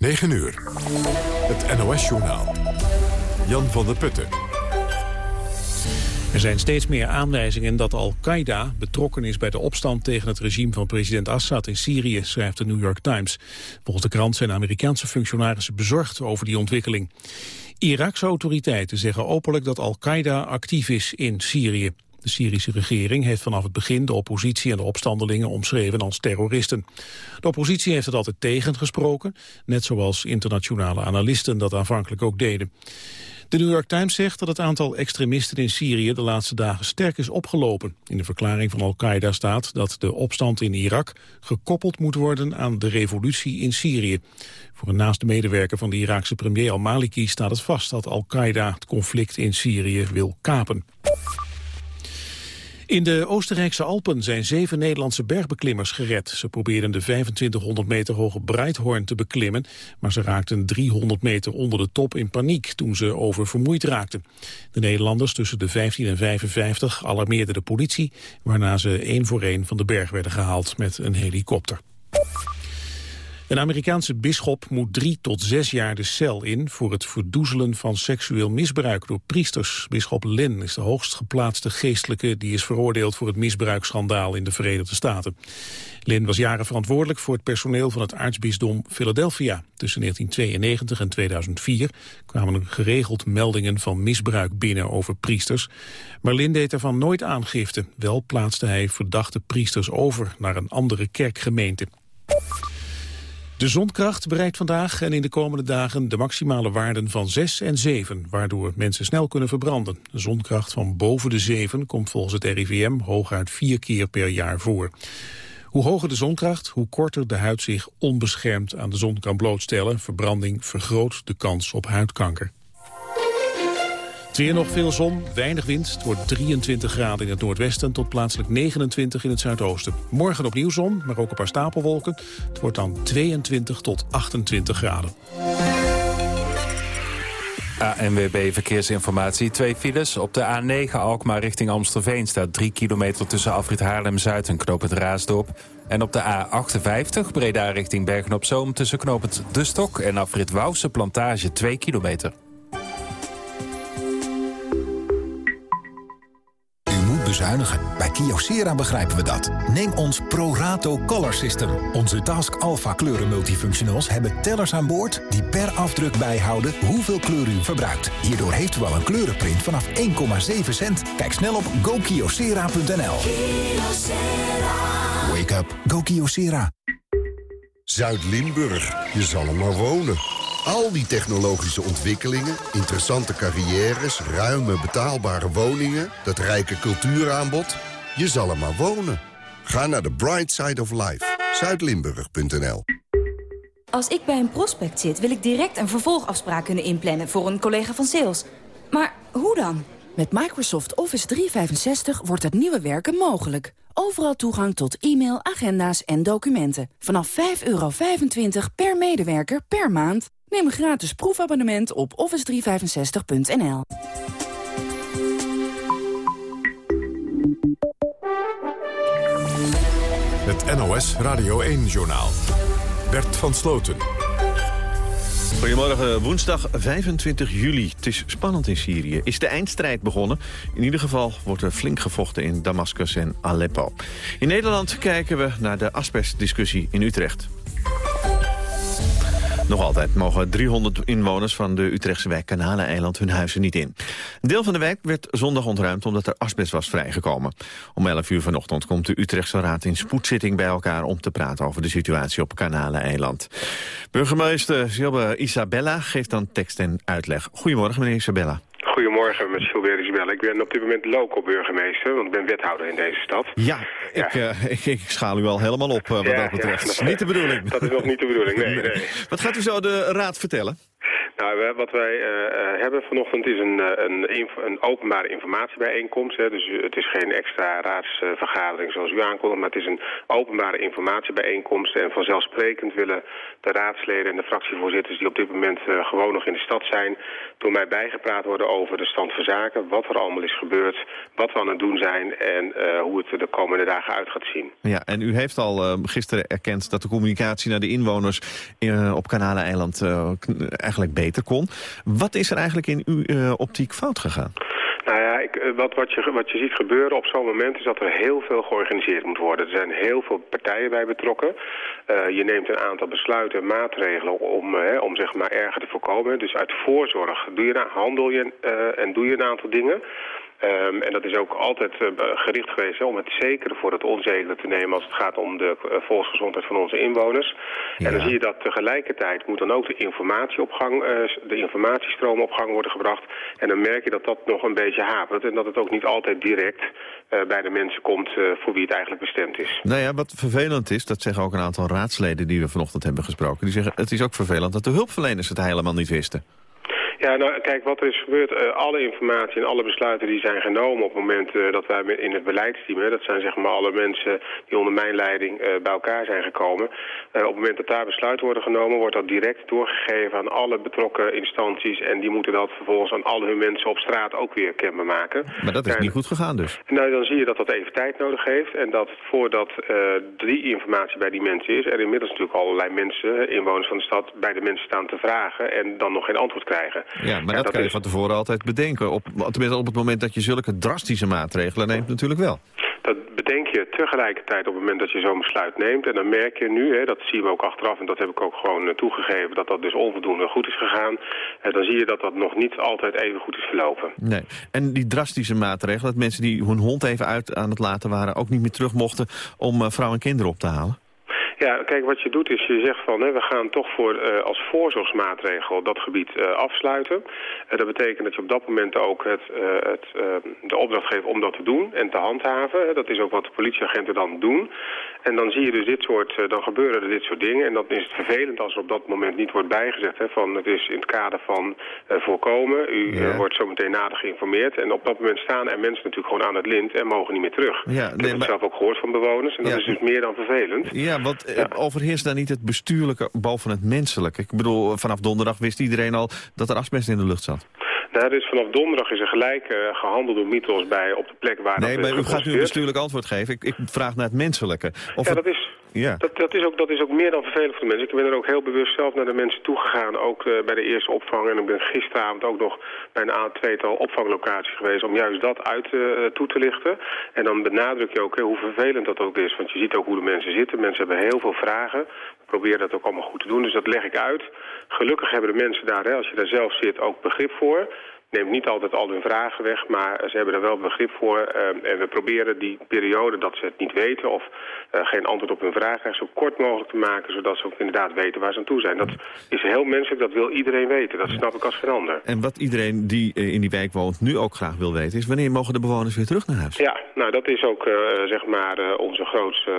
9 uur. Het NOS-journaal. Jan van der Putten. Er zijn steeds meer aanwijzingen dat Al-Qaeda betrokken is bij de opstand tegen het regime van president Assad in Syrië, schrijft de New York Times. Volgens de krant zijn Amerikaanse functionarissen bezorgd over die ontwikkeling. Irakse autoriteiten zeggen openlijk dat Al-Qaeda actief is in Syrië. De Syrische regering heeft vanaf het begin de oppositie en de opstandelingen omschreven als terroristen. De oppositie heeft het altijd tegengesproken, net zoals internationale analisten dat aanvankelijk ook deden. De New York Times zegt dat het aantal extremisten in Syrië de laatste dagen sterk is opgelopen. In de verklaring van Al-Qaeda staat dat de opstand in Irak gekoppeld moet worden aan de revolutie in Syrië. Voor een naaste medewerker van de Iraakse premier al-Maliki staat het vast dat Al-Qaeda het conflict in Syrië wil kapen. In de Oostenrijkse Alpen zijn zeven Nederlandse bergbeklimmers gered. Ze probeerden de 2500 meter hoge Breithoorn te beklimmen... maar ze raakten 300 meter onder de top in paniek toen ze oververmoeid raakten. De Nederlanders tussen de 15 en 55 alarmeerden de politie... waarna ze één voor één van de berg werden gehaald met een helikopter. Een Amerikaanse bisschop moet drie tot zes jaar de cel in... voor het verdoezelen van seksueel misbruik door priesters. Bisschop Lynn is de hoogst geplaatste geestelijke... die is veroordeeld voor het misbruiksschandaal in de Verenigde Staten. Lynn was jaren verantwoordelijk voor het personeel van het aartsbisdom Philadelphia. Tussen 1992 en 2004 kwamen er geregeld meldingen van misbruik binnen over priesters. Maar Lynn deed daarvan nooit aangifte. Wel plaatste hij verdachte priesters over naar een andere kerkgemeente. De zonkracht bereikt vandaag en in de komende dagen de maximale waarden van 6 en 7, waardoor mensen snel kunnen verbranden. De zonkracht van boven de 7 komt volgens het RIVM hooguit vier keer per jaar voor. Hoe hoger de zonkracht, hoe korter de huid zich onbeschermd aan de zon kan blootstellen. Verbranding vergroot de kans op huidkanker. Het nog veel zon, weinig wind. Het wordt 23 graden in het noordwesten tot plaatselijk 29 in het zuidoosten. Morgen opnieuw zon, maar ook een paar stapelwolken. Het wordt dan 22 tot 28 graden. ANWB Verkeersinformatie. Twee files. Op de A9 Alkmaar richting Amstelveen staat 3 kilometer tussen Afrit Haarlem-Zuid en Knoop Raasdorp. En op de A58 Breda richting Bergen-op-Zoom tussen Knoop De Stok en Afrit Wouwse Plantage 2 kilometer. Bezuinigen. Bij Kyocera begrijpen we dat. Neem ons ProRato Color System. Onze Task Alpha kleuren multifunctionals hebben tellers aan boord... die per afdruk bijhouden hoeveel kleur u verbruikt. Hierdoor heeft u al een kleurenprint vanaf 1,7 cent. Kijk snel op gokyocera.nl. Wake up. Go Kyocera. Zuid-Limburg. Je zal er maar wonen. Al die technologische ontwikkelingen, interessante carrières... ruime betaalbare woningen, dat rijke cultuuraanbod... je zal er maar wonen. Ga naar the bright side of life. Zuidlimburg.nl Als ik bij een prospect zit, wil ik direct een vervolgafspraak kunnen inplannen... voor een collega van sales. Maar hoe dan? Met Microsoft Office 365 wordt het nieuwe werken mogelijk. Overal toegang tot e-mail, agenda's en documenten. Vanaf 5,25 per medewerker per maand. Neem een gratis proefabonnement op office365.nl. Het NOS Radio 1-journaal. Bert van Sloten. Goedemorgen, woensdag 25 juli. Het is spannend in Syrië. Is de eindstrijd begonnen? In ieder geval wordt er flink gevochten in Damascus en Aleppo. In Nederland kijken we naar de asbestdiscussie in Utrecht. Nog altijd mogen 300 inwoners van de Utrechtse wijk Kanaleneiland hun huizen niet in. Een deel van de wijk werd zondag ontruimd omdat er asbest was vrijgekomen. Om 11 uur vanochtend komt de Utrechtse Raad in spoedzitting bij elkaar om te praten over de situatie op Kanaleneiland. Burgemeester Isabella geeft dan tekst en uitleg. Goedemorgen meneer Isabella. Goedemorgen, met Gilbert Isabel. Ik ben op dit moment local burgemeester, want ik ben wethouder in deze stad. Ja, Ik, uh, ik, ik, schaal u al helemaal op uh, wat dat betreft. dat is niet de bedoeling. Dat is nog niet de bedoeling, nee. nee. Wat gaat u zo de raad vertellen? Nou, wat wij uh, hebben vanochtend is een, een, een openbare informatiebijeenkomst. Hè. Dus het is geen extra raadsvergadering zoals u aankondigt, maar het is een openbare informatiebijeenkomst. En vanzelfsprekend willen de raadsleden en de fractievoorzitters die op dit moment gewoon nog in de stad zijn, door mij bijgepraat worden over de stand van zaken, wat er allemaal is gebeurd, wat we aan het doen zijn en hoe het de komende dagen uit gaat zien. Ja, en u heeft al gisteren erkend dat de communicatie naar de inwoners op Kanaleneiland eigenlijk beter kon. Wat is er eigenlijk in uw optiek fout gegaan? Nou ja, ik, eh, wat, wat, je, wat je ziet gebeuren op zo'n moment is dat er heel veel georganiseerd moet worden. Er zijn heel veel partijen bij betrokken. Uh, je neemt een aantal besluiten en maatregelen om, om zeg maar erger te voorkomen. Dus uit voorzorg doe je, handel je en doe je een aantal dingen. Um, en dat is ook altijd uh, gericht geweest hè, om het zekere voor het onzekere te nemen als het gaat om de uh, volksgezondheid van onze inwoners. Ja. En dan zie je dat tegelijkertijd moet dan ook de informatieopgang, uh, de informatiestroom op gang worden gebracht. En dan merk je dat dat nog een beetje hapert en dat het ook niet altijd direct bij de mensen komt voor wie het eigenlijk bestemd is. Nou ja, wat vervelend is, dat zeggen ook een aantal raadsleden die we vanochtend hebben gesproken. Die zeggen het is ook vervelend dat de hulpverleners het helemaal niet wisten. Ja, nou kijk, wat er is gebeurd, uh, alle informatie en alle besluiten die zijn genomen op het moment uh, dat wij in het beleidsteam, hè, dat zijn zeg maar alle mensen die onder mijn leiding uh, bij elkaar zijn gekomen, op het moment dat daar besluiten worden genomen, wordt dat direct doorgegeven aan alle betrokken instanties en die moeten dat vervolgens aan al hun mensen op straat ook weer kenbaar maken. Maar dat is niet goed gegaan dus? Nou, dan zie je dat dat even tijd nodig heeft en dat voordat die informatie bij die mensen is, er inmiddels natuurlijk allerlei mensen, inwoners van de stad, bij de mensen staan te vragen en dan nog geen antwoord krijgen. Ja, maar dat, kan je van tevoren altijd bedenken. Op, tenminste op het moment dat je zulke drastische maatregelen neemt natuurlijk wel. Dat bedenk je tegelijkertijd op het moment dat je zo'n besluit neemt. En dan merk je nu, hè, dat zien we ook achteraf... en dat heb ik ook gewoon uh, toegegeven, dat dat dus onvoldoende goed is gegaan. En dan zie je dat dat nog niet altijd even goed is verlopen. Nee. En die drastische maatregelen, dat mensen die hun hond even uit aan het laten waren... ook niet meer terug mochten om uh, vrouwen en kinderen op te halen? Ja, kijk, wat je doet is je zegt van hè, we gaan toch voor uh, als voorzorgsmaatregel dat gebied uh, afsluiten. Uh, dat betekent dat je op dat moment ook het, het, de opdracht geeft om dat te doen en te handhaven. Dat is ook wat de politieagenten dan doen. En dan zie je dus dit soort, dan gebeuren er dit soort dingen. En dan is het vervelend als er op dat moment niet wordt bijgezet. Hè, van het is in het kader van voorkomen. U ja. wordt zo meteen nader geïnformeerd. En op dat moment staan er mensen natuurlijk gewoon aan het lint en mogen niet meer terug. Ja, nee, ik heb het zelf ook gehoord van bewoners. En dat ja. is dus meer dan vervelend. Ja, want ja. overheerst daar niet het bestuurlijke boven het menselijke? Ik bedoel, vanaf donderdag wist iedereen al dat er asbest in de lucht zat. Nou, dus vanaf donderdag is er gelijk uh, gehandeld door Mitros bij op de plek waar Nee, maar u gaat nu een bestuurlijk antwoord geven. Ik, ik vraag naar het menselijke. Of ja, dat is... Ja. Dat, dat, is ook, dat is ook meer dan vervelend voor de mensen. Ik ben er ook heel bewust zelf naar de mensen toegegaan, ook uh, bij de eerste opvang. En ik ben gisteravond ook nog bij een aantal tweetal opvanglocaties geweest om juist dat uit uh, toe te lichten. En dan benadruk je ook hè, hoe vervelend dat ook is. Want je ziet ook hoe de mensen zitten. Mensen hebben heel veel vragen. We proberen dat ook allemaal goed te doen, dus dat leg ik uit. Gelukkig hebben de mensen daar, hè, als je daar zelf zit, ook begrip voor neemt niet altijd al hun vragen weg, maar ze hebben er wel begrip voor. Uh, en we proberen die periode dat ze het niet weten of uh, geen antwoord op hun vraag krijgen... zo kort mogelijk te maken, zodat ze ook inderdaad weten waar ze aan toe zijn. Dat is heel menselijk, dat wil iedereen weten. Dat snap ik als geen ander. En wat iedereen die uh, in die wijk woont nu ook graag wil weten... is wanneer mogen de bewoners weer terug naar huis? Ja, nou dat is ook zeg maar onze grootste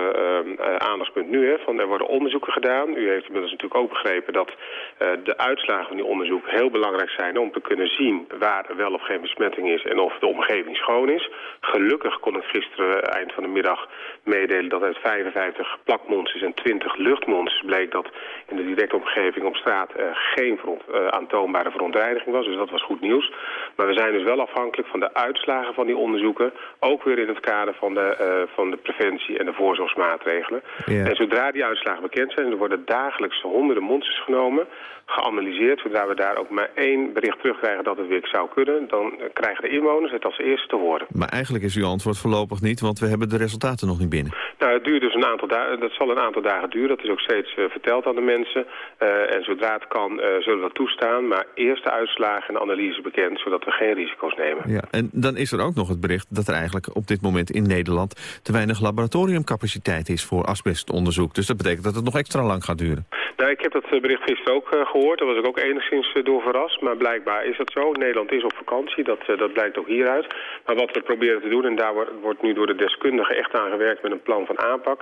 aandachtspunt nu. Hè, van, er worden onderzoeken gedaan. U heeft inmiddels natuurlijk ook begrepen dat de uitslagen van die onderzoek heel belangrijk zijn... om te kunnen zien waar er wel of geen besmetting is en of de omgeving schoon is. Gelukkig kon ik gisteren eind van de middag meedelen dat uit 55 plakmonsters en 20 luchtmonsters bleek dat in de directe omgeving op straat uh, geen veront, uh, aantoonbare verontreiniging was. Dus dat was goed nieuws. Maar we zijn dus wel afhankelijk van de uitslagen van die onderzoeken. Ook weer in het kader van de, van de preventie en de voorzorgsmaatregelen. En zodra die uitslagen bekend zijn, er worden dagelijks honderden monsters genomen, geanalyseerd. Zodra we daar ook maar één bericht terugkrijgen dat het weer zou kunnen, dan krijgen de inwoners het als eerste te horen. Maar eigenlijk is uw antwoord voorlopig niet, want we hebben de resultaten nog niet binnen. Nou, het duurt dus een aantal dagen. Dat zal een aantal dagen duren. Dat is ook steeds uh, verteld aan de mensen. Uh, en zodra het kan, uh, zullen we dat toestaan. Maar eerst de uitslagen en analyse bekend, zodat we geen risico's nemen. Ja, en dan is er ook nog het bericht dat er eigenlijk op dit moment in Nederland te weinig laboratoriumcapaciteit is voor asbestonderzoek. Dus dat betekent dat het nog extra lang gaat duren. Nou, ik heb dat eh, bericht gisteren ook uh, gehoord. Daar was ik ook enigszins uh, door verrast. Maar blijkbaar is dat zo. Nederland is op vakantie. Dat, dat blijkt ook hieruit. Maar wat we proberen te doen, en daar wordt, nu door de deskundigen echt aan gewerkt met een plan van aanpak.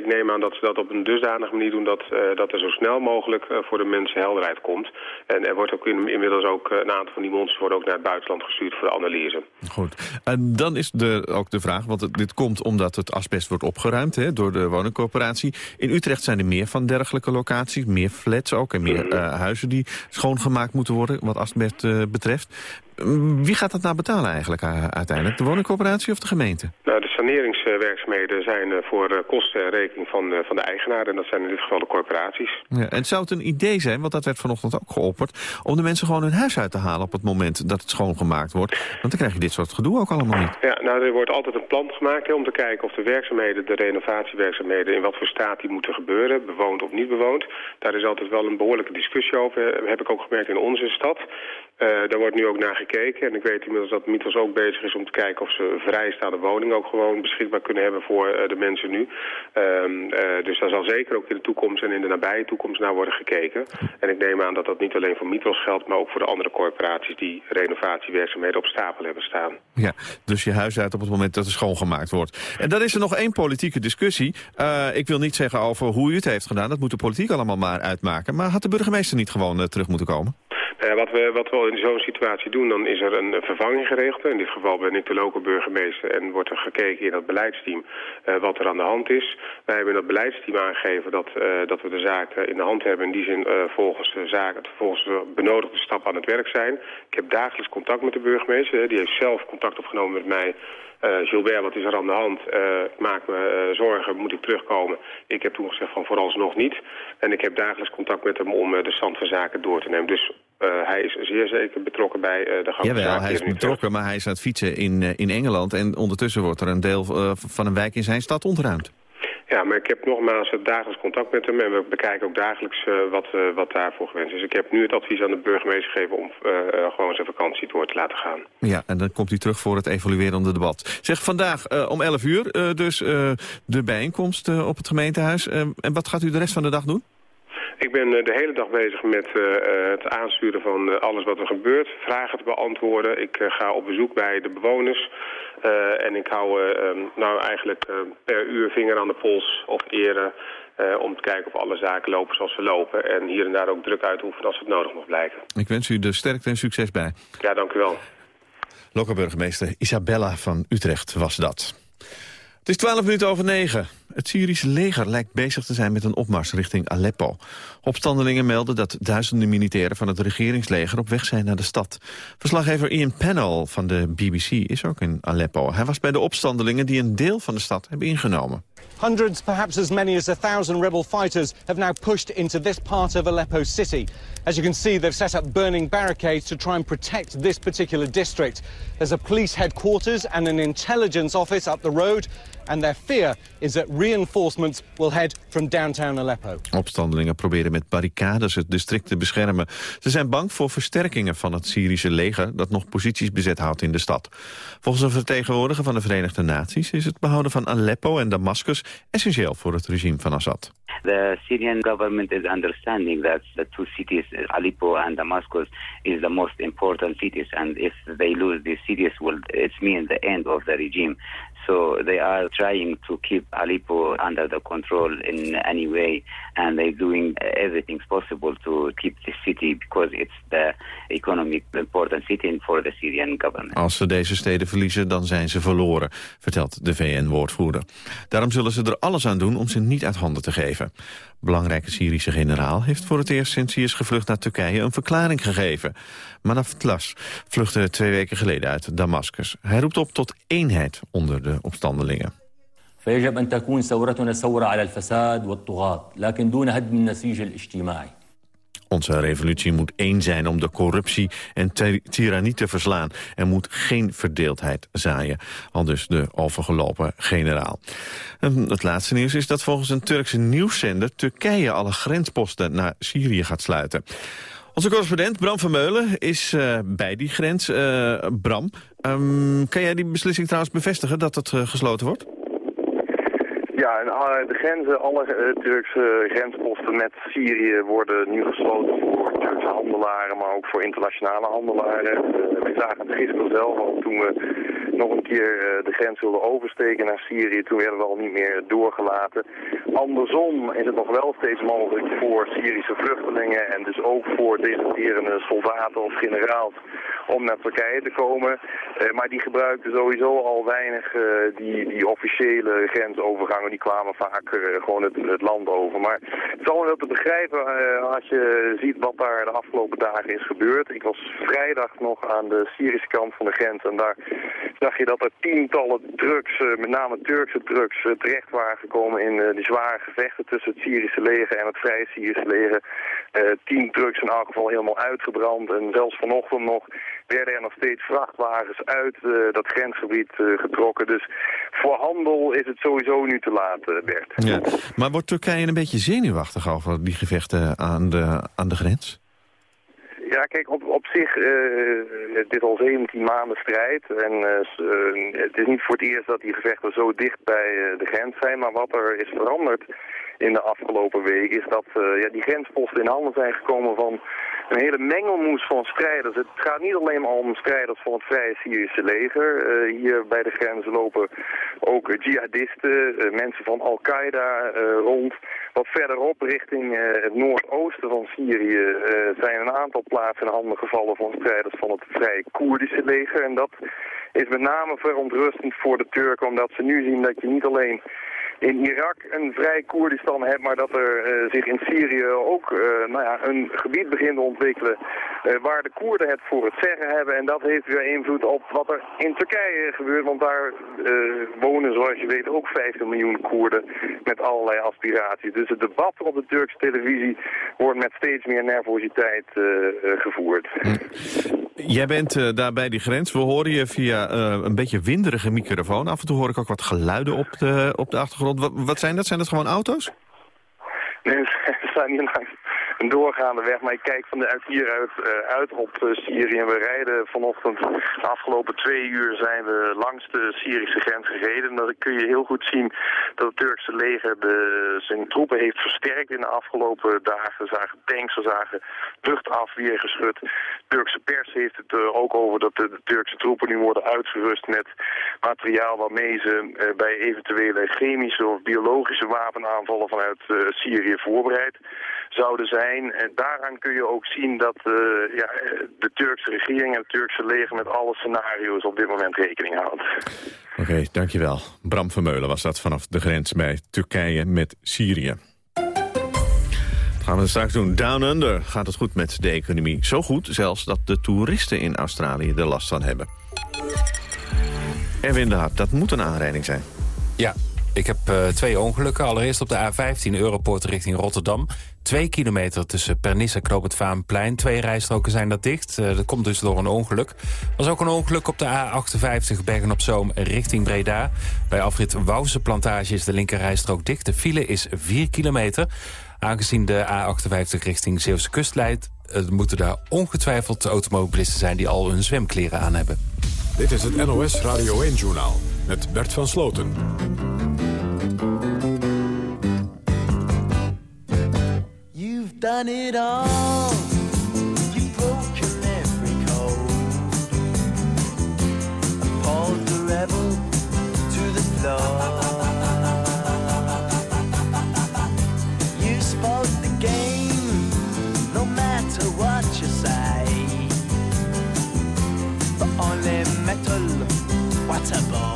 ik neem aan dat ze dat op een dusdanige manier doen dat, dat er zo snel mogelijk voor de mensen helderheid komt. En er wordt ook in, inmiddels ook een aantal van die monsters worden ook naar het buitenland gestuurd voor de analyse. Goed. En dan is de, ook de vraag, want dit komt omdat het asbest wordt opgeruimd hè, door de woningcorporatie. In Utrecht zijn er meer van dergelijke locaties meer flats ook en meer uh, huizen die schoongemaakt moeten worden wat asbest uh, betreft. Wie gaat dat nou betalen eigenlijk uh, uiteindelijk? De woningcorporatie of de gemeente? Nou, de saneringswerkzaamheden zijn uh, voor uh, kosten en rekening van, van de eigenaar. En dat zijn in dit geval de corporaties. Ja, en zou het een idee zijn, want dat werd vanochtend ook geopperd... om de mensen gewoon hun huis uit te halen op het moment dat het schoongemaakt wordt? Want dan krijg je dit soort gedoe ook allemaal niet. Ja, nou, er wordt altijd een plan gemaakt hè, om te kijken of de werkzaamheden... de renovatiewerkzaamheden in wat voor staat die moeten gebeuren. Bewoond of niet bewoond. Daar is altijd wel een behoorlijke discussie over. Heb ik ook gemerkt in onze stad. Uh, daar wordt nu ook naar gekeken. En ik weet inmiddels dat Mythos ook bezig is om te kijken of ze vrijstaande woning ook gewoon beschikbaar kunnen hebben voor uh, de mensen nu. Uh, dus daar zal zeker ook in de toekomst en in de nabije toekomst naar worden gekeken. En ik neem aan dat dat niet alleen voor Mythos geldt, maar ook voor de andere corporaties die renovatiewerkzaamheden op stapel hebben staan. Ja, dus je huis uit op het moment dat er schoongemaakt wordt. En dan is er nog één politieke discussie. ik wil niet zeggen over hoe u het heeft gedaan, dat moet de politiek allemaal maar uitmaken. Maar had de burgemeester niet gewoon terug moeten komen? Uh, wat, we, wat we in zo'n situatie doen, dan is er een vervanging geregeld. In dit geval ben ik de lokale burgemeester en wordt er gekeken in dat beleidsteam uh, wat er aan de hand is. Wij hebben in dat beleidsteam aangegeven dat, uh, dat we de zaak in de hand hebben. In die zin volgens de zaak, volgens de benodigde stap aan het werk zijn. Ik heb dagelijks contact met de burgemeester. Die heeft zelf contact opgenomen met mij. Gilbert, wat is er aan de hand? Maak me zorgen, moet ik terugkomen? Ik heb toen gezegd van vooralsnog niet. En ik heb dagelijks contact met hem om de stand van zaken door te nemen. Dus hij is zeer zeker betrokken bij de gang zaken. hij is betrokken, maar hij is aan het fietsen in, in Engeland. En ondertussen wordt er een deel van een wijk in zijn stad ontruimd. Ja, maar ik heb nogmaals dagelijks contact met hem en we bekijken ook dagelijks uh, wat, uh, wat daarvoor gewenst is. Ik heb nu het advies aan de burgemeester gegeven om uh, gewoon zijn vakantie door te laten gaan. Ja, en dan komt hij terug voor het evaluerende debat. Zeg, vandaag om 11 uur dus de bijeenkomst op het gemeentehuis. en wat gaat u de rest van de dag doen? Ik ben de hele dag bezig met uh, het aansturen van alles wat er gebeurt. Vragen te beantwoorden. Ik ga op bezoek bij de bewoners. en ik hou ehm, nou eigenlijk per uur vinger aan de pols of ere... om te kijken of alle zaken lopen zoals ze lopen. En hier en daar ook druk uitoefenen als het nodig mag blijken. Ik wens u de sterkte en succes bij. Ja, dank u wel. Lokale burgemeester Isabella van Utrecht was dat. Het is 12 minuten over 9. Het Syrische leger lijkt bezig te zijn met een opmars richting Aleppo. Opstandelingen melden dat duizenden militairen van het regeringsleger op weg zijn naar de stad. Verslaggever Ian Pennell van de BBC is ook in Aleppo. Hij was bij de opstandelingen die een deel van de stad hebben ingenomen. Hundreds, perhaps as many as a thousand rebel fighters have now pushed into this part of Aleppo city. As you can see, they've set up burning barricades to try and protect this particular district. There's a police headquarters and an intelligence office up the road. And their fear is that reinforcements will head from downtown Aleppo. Opstandelingen proberen met barricades het district te beschermen. Ze zijn bang voor versterkingen van het Syrische leger... dat nog posities bezet houdt in de stad. Volgens een vertegenwoordiger van de Verenigde Naties... is het behouden van Aleppo en Damascus essentieel voor het regime van Assad. The Syrian government is understanding that the two cities, Aleppo and Damascus, is the most important cities. And if they lose these cities, will it's mean the end of the regime. So they are trying to keep Aleppo under the control in any way, and they're doing everything possible to keep the city because it's the economic important city for the Syrian government. Als ze deze steden verliezen, dan zijn ze verloren, vertelt de VN-woordvoerder. Daarom zullen ze er alles aan doen om ze niet uit handen te geven. Belangrijke Syrische generaal heeft voor het eerst sinds hij is gevlucht naar Turkije een verklaring gegeven. Manaf Tlas vluchtte twee weken geleden uit Damascus. Hij roept op tot eenheid onder de opstandelingen. فيجب أن تكون ثورتنا ثورة على الفساد والطغاة لكن دون هدم النسيج الاجتماعي onze revolutie moet één zijn om de corruptie en tirannie te verslaan. Er moet geen verdeeldheid zaaien, al dus de overgelopen generaal. En het laatste nieuws is dat volgens een Turkse nieuwszender... Turkije alle grensposten naar Syrië gaat sluiten. Onze correspondent Bram van Meulen is uh, bij die grens. Uh, Bram, um, kan jij die beslissing trouwens bevestigen dat het uh, gesloten wordt? En, de grenzen, alle Turkse grensposten met Syrië worden nu gesloten voor Turkse handelaren, maar ook voor internationale handelaren. we zagen het gisteren zelf al toen we nog een keer de grens wilden oversteken naar Syrië. Toen werden we al niet meer doorgelaten. Andersom is het nog wel steeds mogelijk voor Syrische vluchtelingen en dus ook voor deserterende soldaten of generaals om naar Turkije te komen. Maar die gebruikten sowieso al weinig die, die officiële grensovergangen. Kwamen vaak uh, gewoon het, land over. Maar het is allemaal wel te begrijpen als je ziet wat daar de afgelopen dagen is gebeurd. Ik was vrijdag nog aan de Syrische kant van de grens en daar zag je dat er tientallen trucks, met name Turkse trucks, terecht waren gekomen in die zware gevechten tussen het Syrische leger en het Vrije Syrische leger. tien trucks in elk geval helemaal uitgebrand en zelfs vanochtend nog werden er nog steeds vrachtwagens uit dat grensgebied getrokken. Dus voor handel is het sowieso nu te laat, Bert. Ja. Maar wordt Turkije een beetje zenuwachtig over die gevechten aan de, aan de grens? Ja, kijk, op, op zich, uh, het is al 17 maanden strijd. En uh, het is niet voor het eerst dat die gevechten zo dicht bij de grens zijn. Maar wat er is veranderd in de afgelopen week is dat ja, die grensposten in handen zijn gekomen van een hele mengelmoes van strijders. Het gaat niet alleen om strijders van het Vrije Syrische leger. Uh, hier bij de grens lopen ook jihadisten, uh, mensen van Al-Qaeda rond. Wat verderop, richting het noordoosten van Syrië, zijn een aantal plaatsen in handen gevallen van strijders van het Vrije Koerdische leger. En dat is met name verontrustend voor de Turken, omdat ze nu zien dat je niet alleen in Irak een vrij Koerdistan hebt, maar dat er uh, zich in Syrië ook uh, nou ja, een gebied begint te ontwikkelen uh, waar de Koerden het voor het zeggen hebben. En dat heeft weer invloed op wat er in Turkije gebeurt, want daar wonen, zoals je weet, ook 50 miljoen Koerden met allerlei aspiraties. Dus het debat op de Turkse televisie wordt met steeds meer nervositeit gevoerd. Jij bent daar bij die grens. We horen je via een beetje winderige microfoon. Af en toe hoor ik ook wat geluiden op de, op de achtergrond. Wat, wat zijn dat? Zijn dat gewoon auto's? Nee, we staan hier langs een doorgaande weg. Maar ik kijk van de, uit hieruit uh, uit op uh, Syrië. En we rijden vanochtend, de afgelopen twee uur zijn we langs de Syrische grens gereden. En dan kun je heel goed zien dat het Turkse leger de, zijn troepen heeft versterkt in de afgelopen dagen. We zagen tanks, we zagen luchtafweergeschut. De Turkse pers heeft het uh, ook over dat de, Turkse troepen nu worden uitgerust met materiaal waarmee ze bij eventuele chemische of biologische wapenaanvallen vanuit Syrië voorbereid zouden zijn. En daaraan kun je ook zien dat uh, ja, de Turkse regering en het Turkse leger met alle scenario's op dit moment rekening houdt. Oké, okay, dankjewel. Bram Vermeulen was dat vanaf de grens bij Turkije met Syrië. gaan we straks doen. Down Under gaat het goed met de economie. Zo goed zelfs dat de toeristen in Australië er last van hebben. Erwin de Hart, dat moet een aanrijding zijn. Ja, ik heb uh, twee ongelukken. Allereerst op de A15 Europoort richting Rotterdam. Twee kilometer tussen Pernis en Knoop. Twee rijstroken zijn dat dicht. Uh, dat komt dus door een ongeluk. Was ook een ongeluk op de A58 Bergen-op-Zoom richting Breda. Bij afrit Wouwse Plantage is de linkerrijstrook dicht. De file is 4 kilometer. Aangezien de A58 richting Zeeuwse kust leidt... Uh, moeten daar ongetwijfeld automobilisten zijn die al hun zwemkleren aan hebben. Dit is het NOS Radio 1-journaal met Bert van Sloten. You've done it all. You've broken every code. Appalled the rebel to the floor. You spoke the game, no matter what you say. Metal, what a.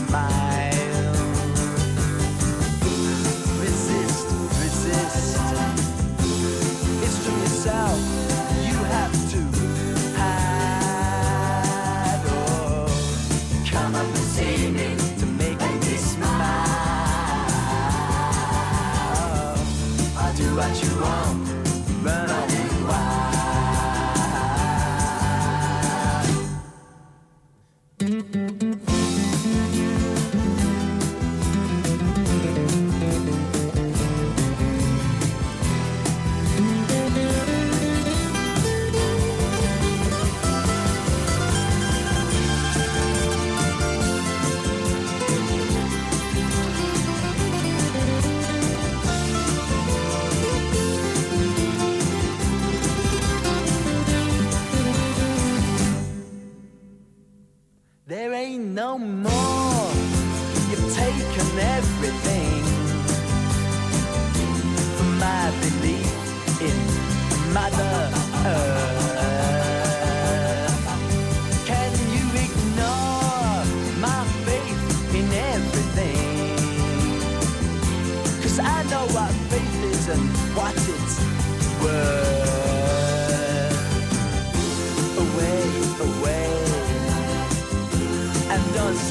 Yourself no more.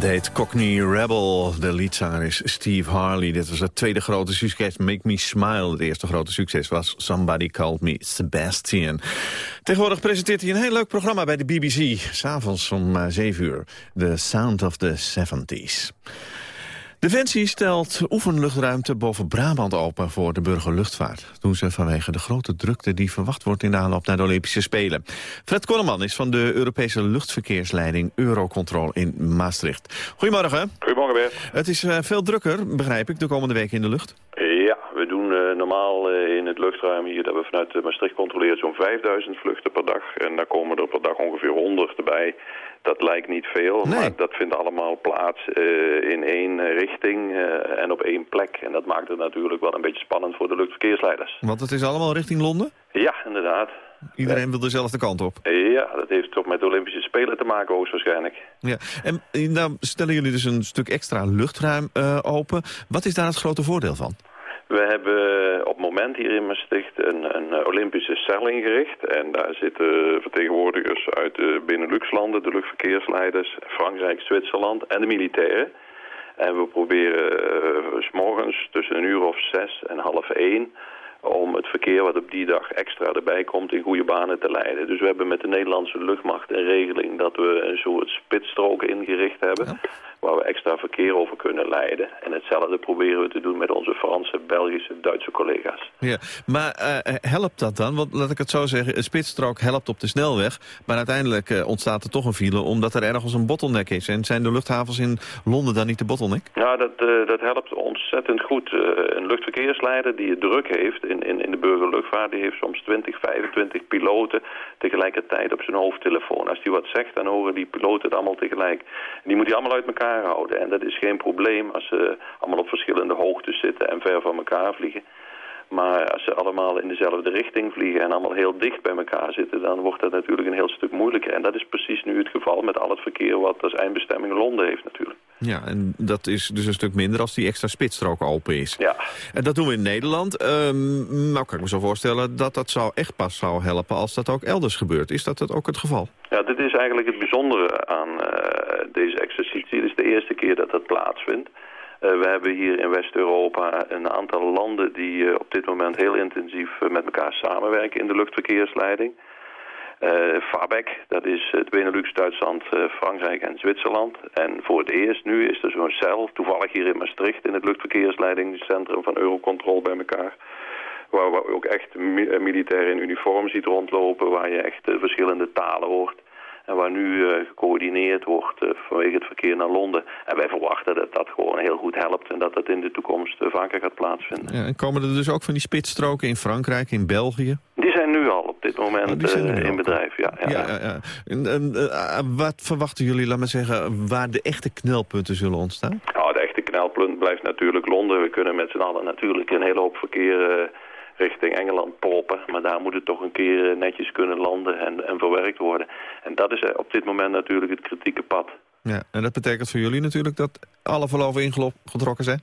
band heet Cockney Rebel. De leadzanger is Steve Harley. Dit was het tweede grote succes, Make Me Smile. Het eerste grote succes was Somebody Called Me Sebastian. Tegenwoordig presenteert hij een heel leuk programma bij de BBC. S'avonds om eh, 7 uur. The Sound of the 70s. Defensie stelt oefenluchtruimte boven Brabant open voor de burgerluchtvaart. Doen ze vanwege de grote drukte die verwacht wordt in de aanloop naar de Olympische Spelen. Fred Kolleman is van de Europese luchtverkeersleiding Eurocontrol in Maastricht. Goedemorgen. Goedemorgen, Bert. Het is eh, veel drukker, begrijp ik, de komende weken in de lucht. Ja, we doen eh, normaal eh, in het luchtruim hier dat we vanuit Maastricht controleren zo'n 5000 vluchten per dag. En daar komen er per dag ongeveer 100 erbij. Dat lijkt niet veel, maar dat vindt allemaal plaats eh, in één eh, richting eh, en op één plek. En dat maakt het natuurlijk wel een beetje spannend voor de luchtverkeersleiders. Want het is allemaal richting Londen? Ja, inderdaad. Iedereen wil dezelfde kant op. Ja, dat heeft toch met de Olympische Spelen te maken hoogstwaarschijnlijk. Ja. En nou stellen jullie dus een stuk extra luchtruim open. Wat is daar het grote voordeel van? We hebben op hier in Maastricht een, een eh, Olympische cel ingericht. En daar zitten vertegenwoordigers uit de Benelux-landen, de luchtverkeersleiders, Frankrijk, Zwitserland en de militairen. En we proberen eh, s morgens tussen een uur of zes en half één om het verkeer wat op die dag extra erbij komt in goede banen te leiden. Dus we hebben met de Nederlandse luchtmacht een regeling dat we een soort spitsstrook ingericht hebben. Waar we extra verkeer over kunnen leiden. En hetzelfde proberen we te doen met onze Franse, Belgische, Duitse collega's. Ja, maar eh, helpt dat dan? Want laat ik het zo zeggen, een spitsstrook helpt op de snelweg. Maar uiteindelijk eh, ontstaat er toch een file omdat er ergens een bottleneck is. En zijn de luchthavens in Londen dan niet de bottleneck? Nou, dat, eh, dat helpt ontzettend goed. Een luchtverkeersleider die het druk heeft in, in, in de burgerluchtvaart... die heeft soms 20, 25 piloten tegelijkertijd op zijn hoofdtelefoon. Als die wat zegt, dan horen die piloten het allemaal tegelijk. Die moet hij allemaal uit elkaar houden. En dat is geen probleem als ze allemaal op verschillende hoogtes zitten... en ver van elkaar vliegen. Maar als ze allemaal in dezelfde richting vliegen en allemaal heel dicht bij elkaar zitten... dan wordt dat natuurlijk een heel stuk moeilijker. En dat is precies nu het geval met al het verkeer wat als eindbestemming Londen heeft natuurlijk. Ja, en dat is dus een stuk minder als die extra spitsstrook open is. Ja. En dat doen we in Nederland. Ehm, nou kan ik me zo voorstellen dat dat zou echt pas zou helpen als dat ook elders gebeurt. Is dat, dat ook het geval? Ja, dit is eigenlijk het bijzondere aan eh, deze exercitie. Het is de eerste keer dat dat plaatsvindt. We hebben hier in West-Europa een aantal landen die op dit moment heel intensief met elkaar samenwerken in de luchtverkeersleiding. Uh, FABEC, dat is het Benelux, Duitsland, Frankrijk en Zwitserland. En voor het eerst nu is er zo'n cel, toevallig hier in Maastricht... in het luchtverkeersleidingscentrum van Eurocontrol bij elkaar... Waar, we ook echt militair in uniform ziet rondlopen... waar je echt verschillende talen hoort. En waar nu uh, gecoördineerd wordt uh, vanwege het verkeer naar Londen. En wij verwachten dat dat gewoon heel goed helpt en dat dat in de toekomst uh, vaker gaat plaatsvinden. Ja, en komen er dus ook van die spitsstroken in Frankrijk, in België? Die zijn nu al op dit moment oh, in bedrijf, ja. ja, ja, ja. En, en wat verwachten jullie, laat maar zeggen, waar de echte knelpunten zullen ontstaan? Nou, de echte knelpunt blijft natuurlijk Londen. We kunnen met z'n allen natuurlijk een hele hoop verkeer richting Engeland proppen. Maar daar moet het toch een keer eh, netjes kunnen landen en, en verwerkt worden. En dat is eh, op dit moment natuurlijk het kritieke pad. Ja, en dat betekent voor jullie natuurlijk dat alle verloven ingetrokken zijn?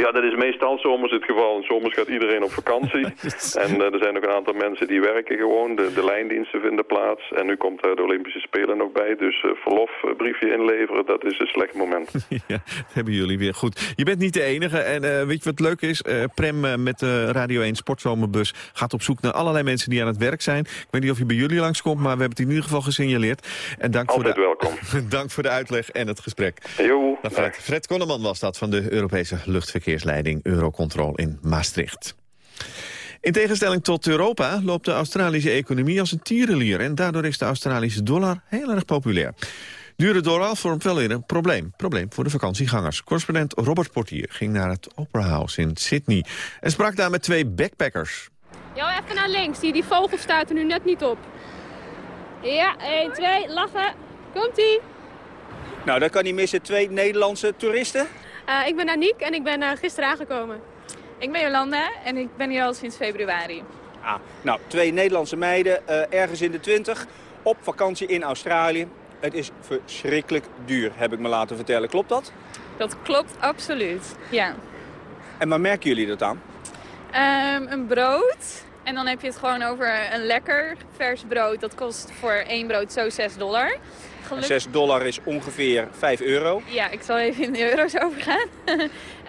Ja, dat is meestal zomers het geval. En zomers gaat iedereen op vakantie. en uh, er zijn ook een aantal mensen die werken gewoon. De, de lijndiensten vinden plaats. En nu komt de Olympische Spelen nog bij. Dus uh, verlofbriefje inleveren, dat is een slecht moment. ja, dat hebben jullie weer goed. Je bent niet de enige. En weet je wat leuk is? Prem met de Radio 1 Sportzomerbus gaat op zoek naar allerlei mensen die aan het werk zijn. Ik weet niet of je bij jullie langskomt, maar we hebben het in ieder geval gesignaleerd. En dank Altijd voor de, welkom. dank voor de uitleg en het gesprek. Jo. Fred, Fred Konneman was dat van de Europese luchtverkeer verkeersleiding Eurocontrol in Maastricht. In tegenstelling tot Europa loopt de Australische economie als een tierenlier... en daardoor is de Australische dollar heel erg populair. Dure dollar vormt wel weer een probleem. Probleem voor de vakantiegangers. Correspondent Robert Portier ging naar het Opera House in Sydney... en sprak daar met twee backpackers. Jo, even naar links. Die, die vogel staat er nu net niet op. Ja, 1, 2, lachen. Komt-ie. Nou, dat kan niet missen. Twee Nederlandse toeristen. Uh, ik ben Aniek en ik ben uh, gisteren aangekomen. Ik ben Jolanda en ik ben hier al sinds februari. Ah, nou, twee Nederlandse meiden, uh, ergens in de twintig, op vakantie in Australië. Het is verschrikkelijk duur, heb ik me laten vertellen. Klopt dat? Dat klopt, absoluut, ja. En waar merken jullie dat aan? Um, een brood. En dan heb je het gewoon over een lekker vers brood. Dat kost voor één brood zo 6 dollar. 6 dollar is ongeveer 5 euro. Ja, ik zal even in de euro's overgaan. uh,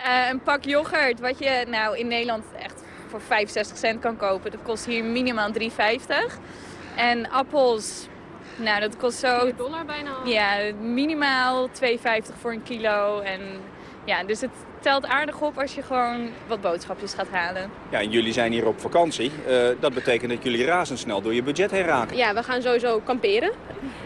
een pak yoghurt, wat je nou in Nederland echt voor 65 cent kan kopen. Dat kost hier minimaal 3,50. En appels, nou dat kost zo... 4 dollar bijna. Ja, minimaal 2,50 voor een kilo. En ja, dus het telt aardig op als je gewoon wat boodschapjes gaat halen. Ja, en jullie zijn hier op vakantie. Uh, dat betekent dat jullie razendsnel door je budget heen raken. Ja, we gaan sowieso kamperen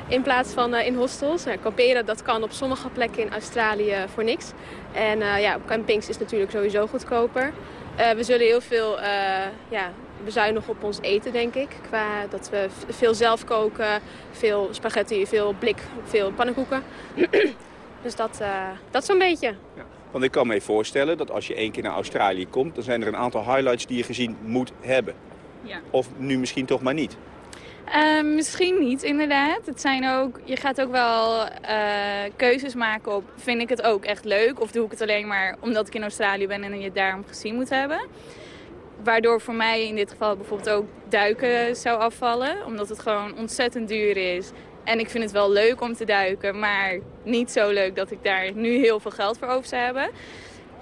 in plaats van uh, in hostels. Ja, kamperen dat kan op sommige plekken in Australië voor niks. En uh, ja, campings is natuurlijk sowieso goedkoper. we zullen heel veel ja, bezuinigen op ons eten, denk ik. Qua dat we veel zelf koken, veel spaghetti, veel blik, veel pannenkoeken. dus dat, dat zo'n beetje. Ja. Want ik kan me voorstellen dat als je één keer naar Australië komt... dan zijn er een aantal highlights die je gezien moet hebben. Ja. Of nu misschien toch maar niet. Uh, misschien niet, inderdaad. Het zijn ook, je gaat ook wel uh, keuzes maken op, vind ik het ook echt leuk? Of doe ik het alleen maar omdat ik in Australië ben en je het daarom gezien moet hebben? Waardoor voor mij in dit geval bijvoorbeeld ook duiken zou afvallen. Omdat het gewoon ontzettend duur is. En ik vind het wel leuk om te duiken, maar niet zo leuk dat ik daar nu heel veel geld voor over zou hebben.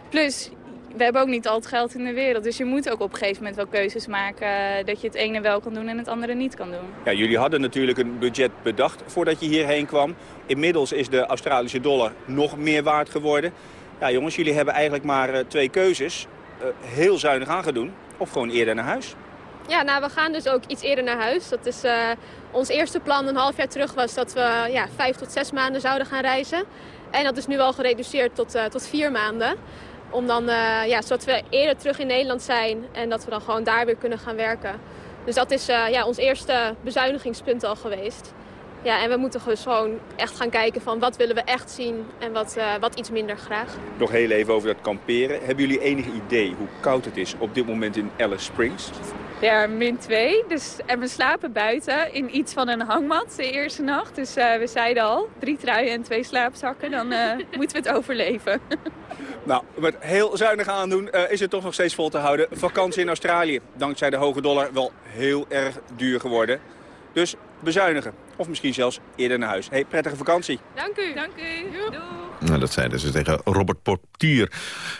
Plus, we hebben ook niet al het geld in de wereld. Dus je moet ook op een gegeven moment wel keuzes maken dat je het ene wel kan doen en het andere niet kan doen. Ja, jullie hadden natuurlijk een budget bedacht voordat je hierheen kwam. Inmiddels is de Australische dollar nog meer waard geworden. Ja jongens, jullie hebben eigenlijk maar uh, twee keuzes. Uh, heel zuinig aan gaan doen of gewoon eerder naar huis. Ja, nou we gaan dus ook iets eerder naar huis. Dat is uh, ons eerste plan een half jaar terug was dat we ja, vijf tot zes maanden zouden gaan reizen. En dat is nu al gereduceerd tot, uh, tot vier maanden. Om dan, uh, ja, zodat we eerder terug in Nederland zijn en dat we dan gewoon daar weer kunnen gaan werken. Dus dat is ja, ons eerste bezuinigingspunt al geweest. Ja, en we moeten dus gewoon echt gaan kijken van wat willen we echt zien en wat, uh, wat iets minder graag. Nog heel even over dat kamperen. Hebben jullie enig idee hoe koud het is op dit moment in Alice Springs? Ja, min 2. Dus, en we slapen buiten in iets van een hangmat de eerste nacht. Dus uh, we zeiden al, drie truien en twee slaapzakken, dan uh, moeten we het overleven. nou, met heel zuinig aandoen uh, is het toch nog steeds vol te houden. Vakantie in Australië, dankzij de hoge dollar, wel heel erg duur geworden. Dus bezuinigen. Of misschien zelfs eerder naar huis. Hey, prettige vakantie. Dank u. Dank u. Doeg. Nou, dat zeiden ze tegen Robert Portier.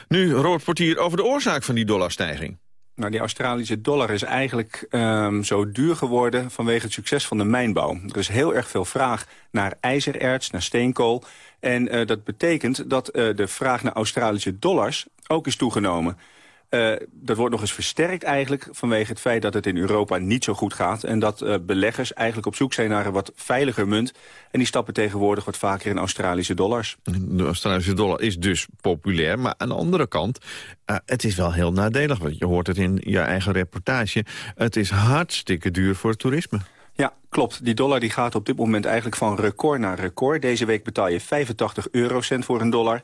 Nu, Robert Portier, over de oorzaak van die dollarstijging. Nou, die Australische dollar is eigenlijk um, zo duur geworden vanwege het succes van de mijnbouw. Er is heel erg veel vraag naar ijzererts, naar steenkool. En uh, dat betekent dat uh, de vraag naar Australische dollars ook is toegenomen. Uh, dat wordt nog eens versterkt eigenlijk vanwege het feit dat het in Europa niet zo goed gaat. En dat uh, beleggers eigenlijk op zoek zijn naar een wat veiliger munt. En die stappen tegenwoordig wat vaker in Australische dollars. De Australische dollar is dus populair. Maar aan de andere kant, uh, het is wel heel nadelig. Want je hoort het in je eigen reportage. Het is hartstikke duur voor het toerisme. Ja, klopt. Die dollar die gaat op dit moment eigenlijk van record naar record. Deze week betaal je 85 eurocent voor een dollar.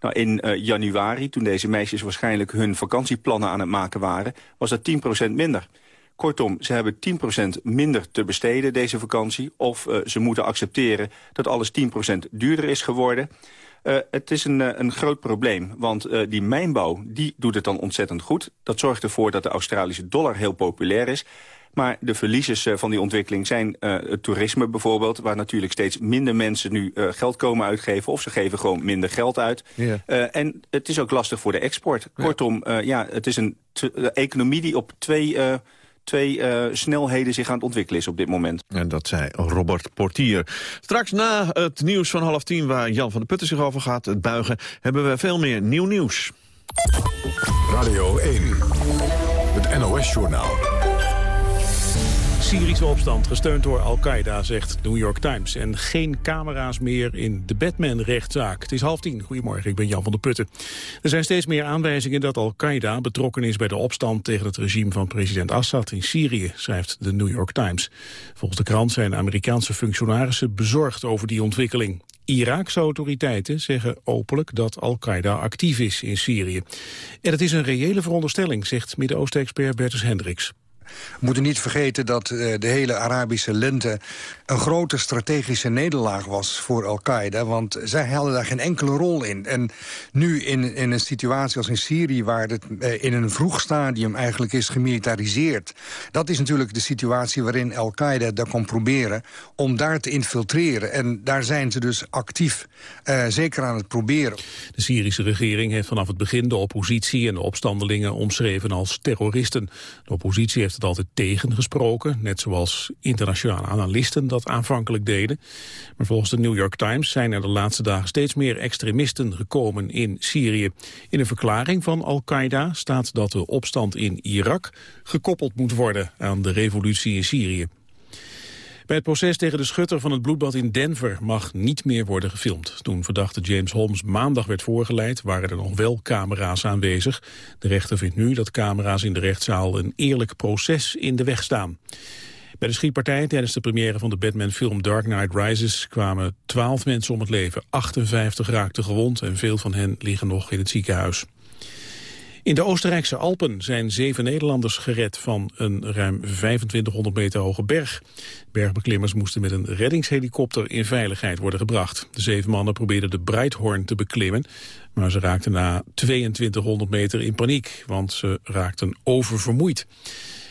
Nou, in uh, januari, toen deze meisjes waarschijnlijk hun vakantieplannen aan het maken waren... was dat 10% minder. Kortom, ze hebben 10% minder te besteden deze vakantie... of uh, ze moeten accepteren dat alles 10% duurder is geworden... Uh, het is een, een groot probleem, want die mijnbouw die doet het dan ontzettend goed. Dat zorgt ervoor dat de Australische dollar heel populair is. Maar de verliezers uh, van die ontwikkeling zijn uh, het toerisme bijvoorbeeld... waar natuurlijk steeds minder mensen nu uh, geld komen uitgeven... of ze geven gewoon minder geld uit. Yeah. en het is ook lastig voor de export. Ja. Kortom, ja, het is een economie die op twee twee uh, snelheden zich aan het ontwikkelen is op dit moment. En dat zei Robert Portier. Straks na het nieuws van half tien waar Jan van der Putten zich over gaat, het buigen, hebben we veel meer nieuw nieuws. Radio 1, het NOS-journaal. Syrische opstand, gesteund door Al-Qaeda, zegt New York Times. En geen camera's meer in de Batman-rechtszaak. Het is half tien. Goedemorgen, ik ben Jan van der Putten. Er zijn steeds meer aanwijzingen dat Al-Qaeda betrokken is... bij de opstand tegen het regime van president Assad in Syrië, schrijft de New York Times. Volgens de krant zijn Amerikaanse functionarissen bezorgd over die ontwikkeling. Iraakse autoriteiten zeggen openlijk dat Al-Qaeda actief is in Syrië. En het is een reële veronderstelling, zegt Midden-Oosten-expert Bertus Hendricks. We moeten niet vergeten dat uh, de hele Arabische lente... een grote strategische nederlaag was voor Al-Qaeda. Want zij hadden daar geen enkele rol in. En nu in, in een situatie als in Syrië... waar het uh, in een vroeg stadium eigenlijk is gemilitariseerd... dat is natuurlijk de situatie waarin Al-Qaeda daar kon proberen... om daar te infiltreren. En daar zijn ze dus actief uh, zeker aan het proberen. De Syrische regering heeft vanaf het begin de oppositie... en de opstandelingen omschreven als terroristen. De oppositie heeft het altijd tegengesproken, net zoals internationale analisten dat aanvankelijk deden. Maar volgens de New York Times zijn er de laatste dagen steeds meer extremisten gekomen in Syrië. In een verklaring van Al-Qaeda staat dat de opstand in Irak gekoppeld moet worden aan de revolutie in Syrië. Bij het proces tegen de schutter van het bloedbad in Denver mag niet meer worden gefilmd. Toen verdachte James Holmes maandag werd voorgeleid, waren er nog wel camera's aanwezig. De rechter vindt nu dat camera's in de rechtszaal een eerlijk proces in de weg staan. Bij de schietpartij tijdens de première van de Batman-film Dark Knight Rises kwamen 12 mensen om het leven. 58 raakten gewond en veel van hen liggen nog in het ziekenhuis. In de Oostenrijkse Alpen zijn zeven Nederlanders gered van een ruim 2500 meter hoge berg. Bergbeklimmers moesten met een reddingshelikopter in veiligheid worden gebracht. De zeven mannen probeerden de Breithorn te beklimmen, maar ze raakten na 2200 meter in paniek, want ze raakten oververmoeid.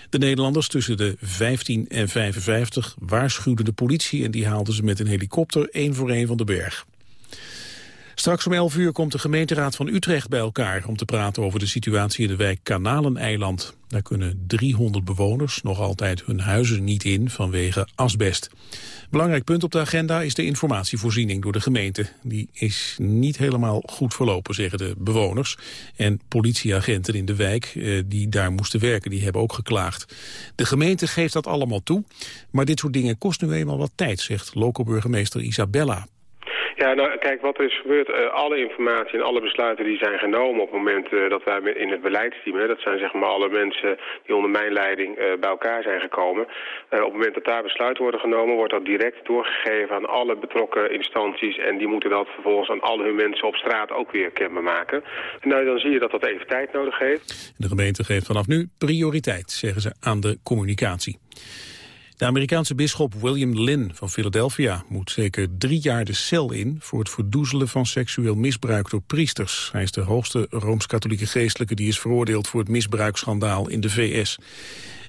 De Nederlanders tussen de 15 en 55 waarschuwden de politie en die haalden ze met een helikopter één voor één van de berg. Straks om 11 uur komt de gemeenteraad van Utrecht bij elkaar... om te praten over de situatie in de wijk Kanaleneiland. Daar kunnen 300 bewoners nog altijd hun huizen niet in vanwege asbest. Belangrijk punt op de agenda is de informatievoorziening door de gemeente. Die is niet helemaal goed verlopen, zeggen de bewoners. En politieagenten in de wijk eh, die daar moesten werken, die hebben ook geklaagd. De gemeente geeft dat allemaal toe, maar dit soort dingen kost nu eenmaal wat tijd, zegt lokale burgemeester Isabella ja, nou kijk, wat er is gebeurd, uh, alle informatie en alle besluiten die zijn genomen op het moment uh, dat wij in het beleidsteam, hè, dat zijn zeg maar alle mensen die onder mijn leiding uh, bij elkaar zijn gekomen. op het moment dat daar besluiten worden genomen, wordt dat direct doorgegeven aan alle betrokken instanties en die moeten dat vervolgens aan al hun mensen op straat ook weer kenbaar maken. En nou, dan zie je dat dat even tijd nodig heeft. De gemeente geeft vanaf nu prioriteit, zeggen ze, aan de communicatie. De Amerikaanse bisschop William Lynn van Philadelphia moet zeker drie jaar de cel in voor het verdoezelen van seksueel misbruik door priesters. Hij is de hoogste Rooms-Katholieke geestelijke die is veroordeeld voor het misbruiksschandaal in de VS.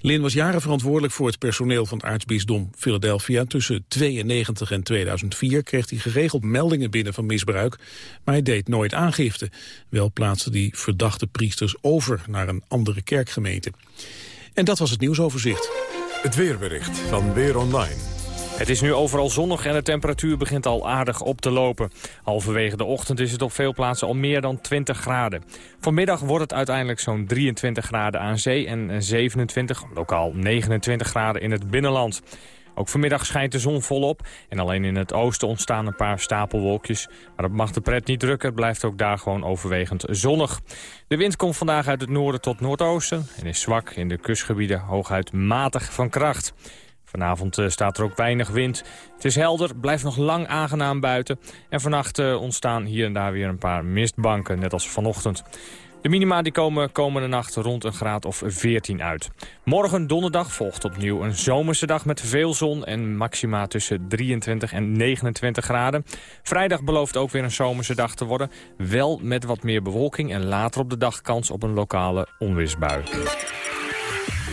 Lin was jaren verantwoordelijk voor het personeel van het aartsbisdom Philadelphia. Tussen 92 en 2004 kreeg hij geregeld meldingen binnen van misbruik, maar hij deed nooit aangifte. Wel plaatste hij verdachte priesters over naar een andere kerkgemeente. En dat was het nieuwsoverzicht. Het weerbericht van Weer Online. Het is nu overal zonnig en de temperatuur begint al aardig op te lopen. Halverwege de ochtend is het op veel plaatsen al meer dan 20 graden. Vanmiddag wordt het uiteindelijk zo'n 23 graden aan zee en 27, lokaal 29 graden in het binnenland. Ook vanmiddag schijnt de zon volop en alleen in het oosten ontstaan een paar stapelwolkjes. Maar dat mag de pret niet drukken, het blijft ook daar gewoon overwegend zonnig. De wind komt vandaag uit het noorden tot noordoosten en is zwak in de kustgebieden hooguit matig van kracht. Vanavond eh, staat er ook weinig wind. Het is helder, blijft nog lang aangenaam buiten. En vannacht eh, ontstaan hier en daar weer een paar mistbanken, net als vanochtend. De minima die komen komende nacht rond een graad of 14 uit. Morgen donderdag volgt opnieuw een zomerse dag met veel zon... en maxima tussen 23 en 29 graden. Vrijdag belooft ook weer een zomerse dag te worden. Wel met wat meer bewolking en later op de dag kans op een lokale onweersbui.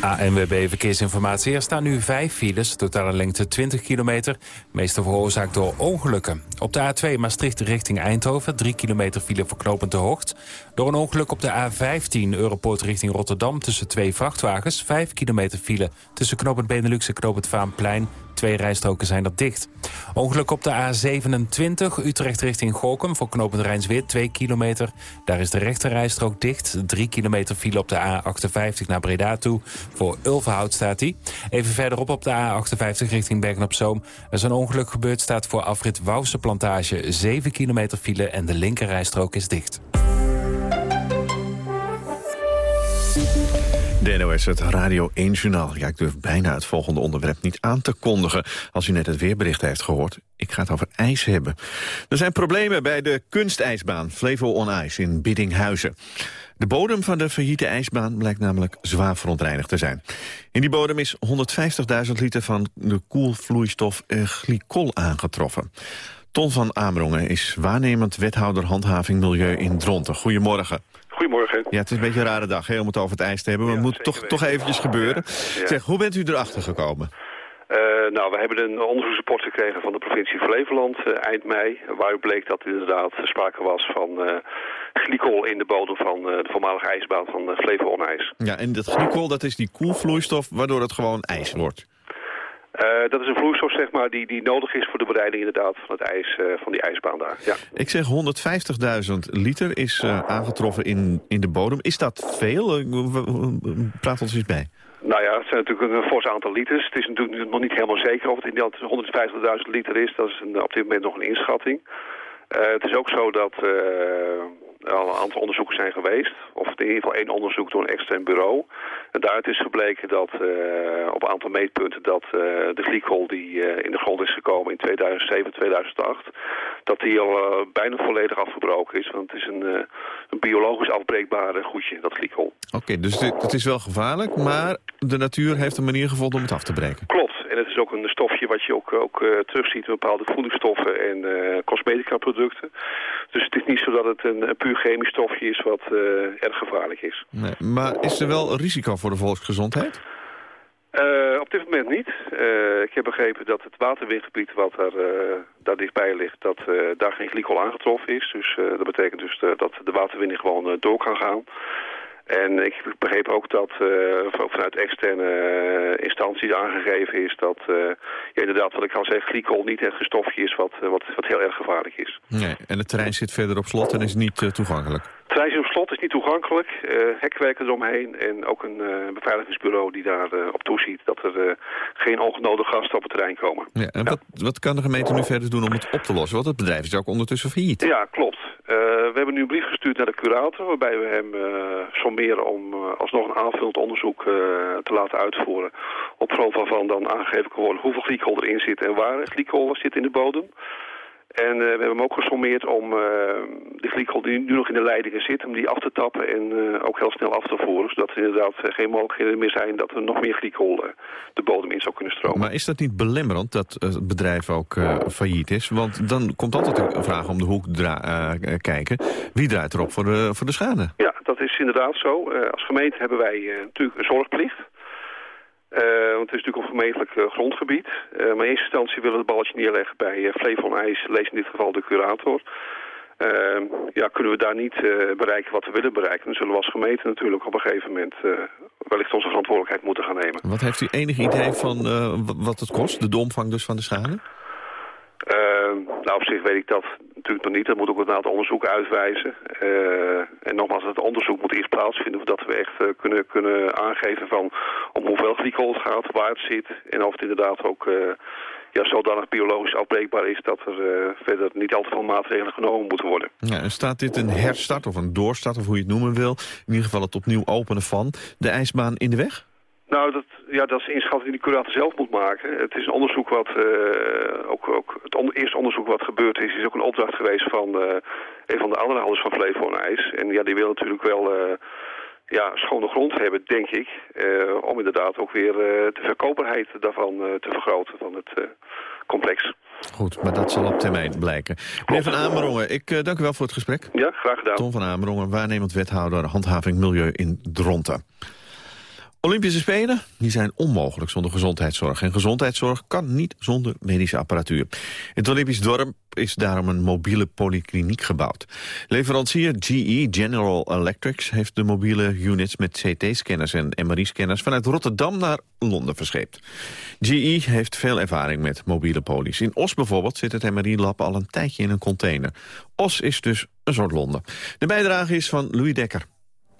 ANWB Verkeersinformatie. Er staan nu vijf files, totale lengte 20 kilometer. Meeste veroorzaakt door ongelukken. Op de A2 Maastricht richting Eindhoven, 3 kilometer file verknopend te Hoogt. Door een ongeluk op de A15 Europoort richting Rotterdam tussen twee vrachtwagens. 5 kilometer file tussen knopend Benelux en knopend Vaanplein. Twee rijstroken zijn er dicht. Ongeluk op de A27 Utrecht richting Gorkum voor knopend Rijnsweer 2 kilometer. Daar is de rechte rijstrook dicht. 3 kilometer file op de A58 naar Breda toe. Voor Ulverhout staat die. Even verderop op de A58 richting Bergen-op-Zoom. Er is een ongeluk gebeurd, staat voor afrit Wouwse Plantage 7 kilometer file en de linker rijstrook is dicht. De NOS, het Radio 1 Journaal. Ja, ik durf bijna het volgende onderwerp niet aan te kondigen... als u net het weerbericht heeft gehoord. Ik ga het over ijs hebben. Er zijn problemen bij de kunstijsbaan Flevo on Ice in Biddinghuizen. De bodem van de failliete ijsbaan blijkt namelijk zwaar verontreinigd te zijn. In die bodem is 150.000 liter van de koelvloeistof glycol aangetroffen. Ton van Amerongen is waarnemend wethouder handhaving milieu in Dronten. Goedemorgen. Goedemorgen. Ja, het is een beetje een rare dag hè, om het over het ijs te hebben, maar het moet toch, toch eventjes gebeuren. Zeg, hoe bent u erachter gekomen? Uh, nou, we hebben een onderzoeksrapport gekregen van de provincie Flevoland uh, eind mei, waaruit bleek dat er inderdaad sprake was van uh, glycol in de bodem van de voormalige ijsbaan van Flevo On-ijs. Ja, en dat glycol, dat is die koelvloeistof waardoor het gewoon ijs wordt? Uh, dat is een vloeistof zeg maar, die, die nodig is voor de bereiding inderdaad van het ijs, uh, van die ijsbaan daar. Ja. Ik zeg 150.000 liter is uh, aangetroffen in, in de bodem. Is dat veel? Praat ons eens bij. Nou ja, het zijn natuurlijk een fors aantal liters. Het is natuurlijk nog niet helemaal zeker of het inderdaad 150.000 liter is. Dat is een, op dit moment nog een inschatting. het is ook zo dat al een aantal onderzoeken zijn geweest. Of in ieder geval één onderzoek door een extern bureau. En daaruit is gebleken dat uh, op een aantal meetpunten dat uh, de glycol die uh, in de grond is gekomen in 2007, 2008, dat die al bijna volledig afgebroken is. Want het is een, een biologisch afbreekbare goedje, dat glycol. Oké, okay, dus het is wel gevaarlijk, maar de natuur heeft een manier gevonden om het af te breken. Klopt. En het is ook een stofje wat je ook, ook uh, terugziet in bepaalde voedingsstoffen en uh, cosmetica producten. Dus het is niet zo dat het een, een puur chemisch stofje is wat uh, erg gevaarlijk is. Nee, maar is er wel een risico voor de volksgezondheid? Uh, op dit moment niet. Uh, ik heb begrepen dat het waterwindgebied wat uh, daar dichtbij ligt, dat daar geen glycol aangetroffen is. Dus dat betekent dus dat de waterwinning gewoon door kan gaan. En ik begreep ook dat uh, vanuit externe uh, instanties aangegeven is dat ja, inderdaad wat ik al zeg, glycol niet echt een stofje is wat, wat, wat heel erg gevaarlijk is. Nee, en het terrein zit verder op slot en is niet toegankelijk? Het terrein zit op slot, is niet toegankelijk. hekwerken eromheen en ook een beveiligingsbureau die daar op toeziet dat er geen ongenodige gasten op het terrein komen. Ja, en ja. Wat, wat kan de gemeente nu verder doen om het op te lossen? Want het bedrijf is ook ondertussen failliet. Ja, klopt. we hebben nu een brief gestuurd naar de curator waarbij we hem soms meer om uh, alsnog een aanvullend onderzoek uh, te laten uitvoeren. Op grond waarvan dan aangegeven kan worden hoeveel glycol erin zit en waar glycol zit in de bodem. En uh, we hebben hem ook gesommeerd om de glycol die nu nog in de leidingen zit, om die af te tappen en ook heel snel af te voeren. Zodat er inderdaad geen mogelijkheden meer zijn dat er nog meer glycol de bodem in zou kunnen stromen. Maar is dat niet belemmerend dat het bedrijf ook failliet is? Want dan komt altijd een vraag om de hoek kijken. Wie draait erop voor de, voor de schade? Ja, dat is inderdaad zo. Als gemeente hebben wij natuurlijk een zorgplicht. Want het is natuurlijk op gemeentelijk uh, grondgebied. maar in eerste instantie willen we het balletje neerleggen bij Flevon IJs, lees in dit geval de curator. Ehm, ja, kunnen we daar niet bereiken wat we willen bereiken... dan zullen we als gemeente natuurlijk op een gegeven moment... wellicht onze verantwoordelijkheid moeten gaan nemen. Wat heeft u enig idee van wat het kost, de omvang dus van de schade? Ehm, nou, op zich weet ik dat natuurlijk nog niet. Dat moet ook een aantal onderzoeken uitwijzen. Uh, en nogmaals, het onderzoek moet eerst plaatsvinden... voordat we echt uh, kunnen, kunnen aangeven van om hoeveel glycol het gaat, waar het zit... en of het inderdaad ook uh, ja, zodanig biologisch afbreekbaar is... dat er verder niet al te veel maatregelen genomen moeten worden. Ja, en staat dit een herstart of een doorstart, of hoe je het noemen wil... in ieder geval het opnieuw openen van de ijsbaan in de weg? Nou, dat, ja, dat is inschatting die de curator zelf moet maken. Het is een onderzoek wat, uh, ook, ook het eerste onderzoek wat gebeurd is, is ook een opdracht geweest van uh, een van de aandeelhouders van Flevo IJs. En ja, die wil natuurlijk wel uh, ja, schone grond hebben, denk ik, om inderdaad ook weer de verkoperheid daarvan te vergroten van het complex. Goed, maar dat zal op termijn blijken. Meneer Van Amerongen, ik dank u wel voor het gesprek. Ja, graag gedaan. Tom van Amerongen, waarnemend wethouder handhaving milieu in Dronten. Olympische Spelen die zijn onmogelijk zonder gezondheidszorg. En gezondheidszorg kan niet zonder medische apparatuur. In het Olympisch dorp is daarom een mobiele polykliniek gebouwd. Leverancier GE, General Electric, heeft de mobiele units met CT-scanners en MRI-scanners vanuit Rotterdam naar Londen verscheept. GE heeft veel ervaring met mobiele polies. In Os bijvoorbeeld zit het MRI-lab al een tijdje in een container. Os is dus een soort Londen. De bijdrage is van Louis Dekker.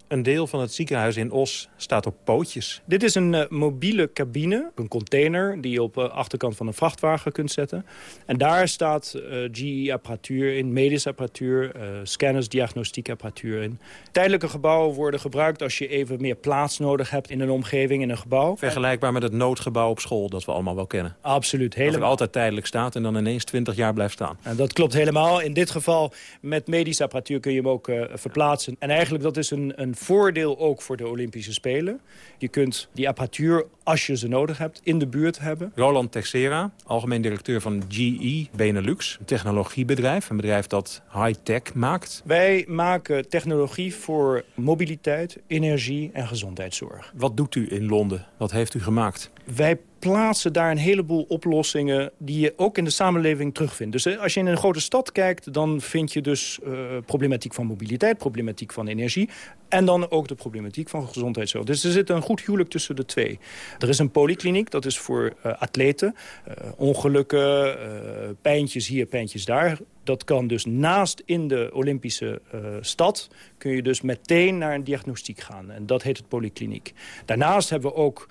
Een deel van het ziekenhuis in Os staat op pootjes. Dit is een uh, mobiele cabine, een container... die je op de uh, achterkant van een vrachtwagen kunt zetten. En daar staat uh, eh, GE-apparatuur in, medische apparatuur... Eh, scanners, diagnostiekapparatuur in. Tijdelijke gebouwen worden gebruikt als je even meer plaats nodig hebt... in een omgeving, in een gebouw. Vergelijkbaar met het noodgebouw op school, dat we allemaal wel kennen. Absoluut. Helemaal. Dat altijd tijdelijk staat en dan ineens 20 jaar blijft staan. En dat klopt helemaal. In dit geval met medische apparatuur kun je hem ook verplaatsen. En eigenlijk dat is een, een voordeel ook voor de Olympische Spelen. Je kunt die apparatuur, als je ze nodig hebt, in de buurt hebben. Roland Texera, algemeen directeur van GE Benelux. Een technologiebedrijf, een bedrijf dat high-tech maakt. Wij maken technologie voor mobiliteit, energie en gezondheidszorg. Wat doet u in Londen? Wat heeft u gemaakt? Wij plaatsen daar een heleboel oplossingen die je ook in de samenleving terugvindt. Dus eh, als je in een grote stad kijkt, dan vind je dus uh, problematiek van mobiliteit, problematiek van energie en dan ook de problematiek van gezondheidszorg. Dus er zit een goed huwelijk tussen de twee. Er is een polykliniek, dat is voor uh, atleten. Uh, ongelukken, uh, pijntjes hier, pijntjes daar. Dat kan dus naast in de Olympische stad... kun je dus meteen naar een diagnostiek gaan. En dat heet het polykliniek. Daarnaast hebben we ook...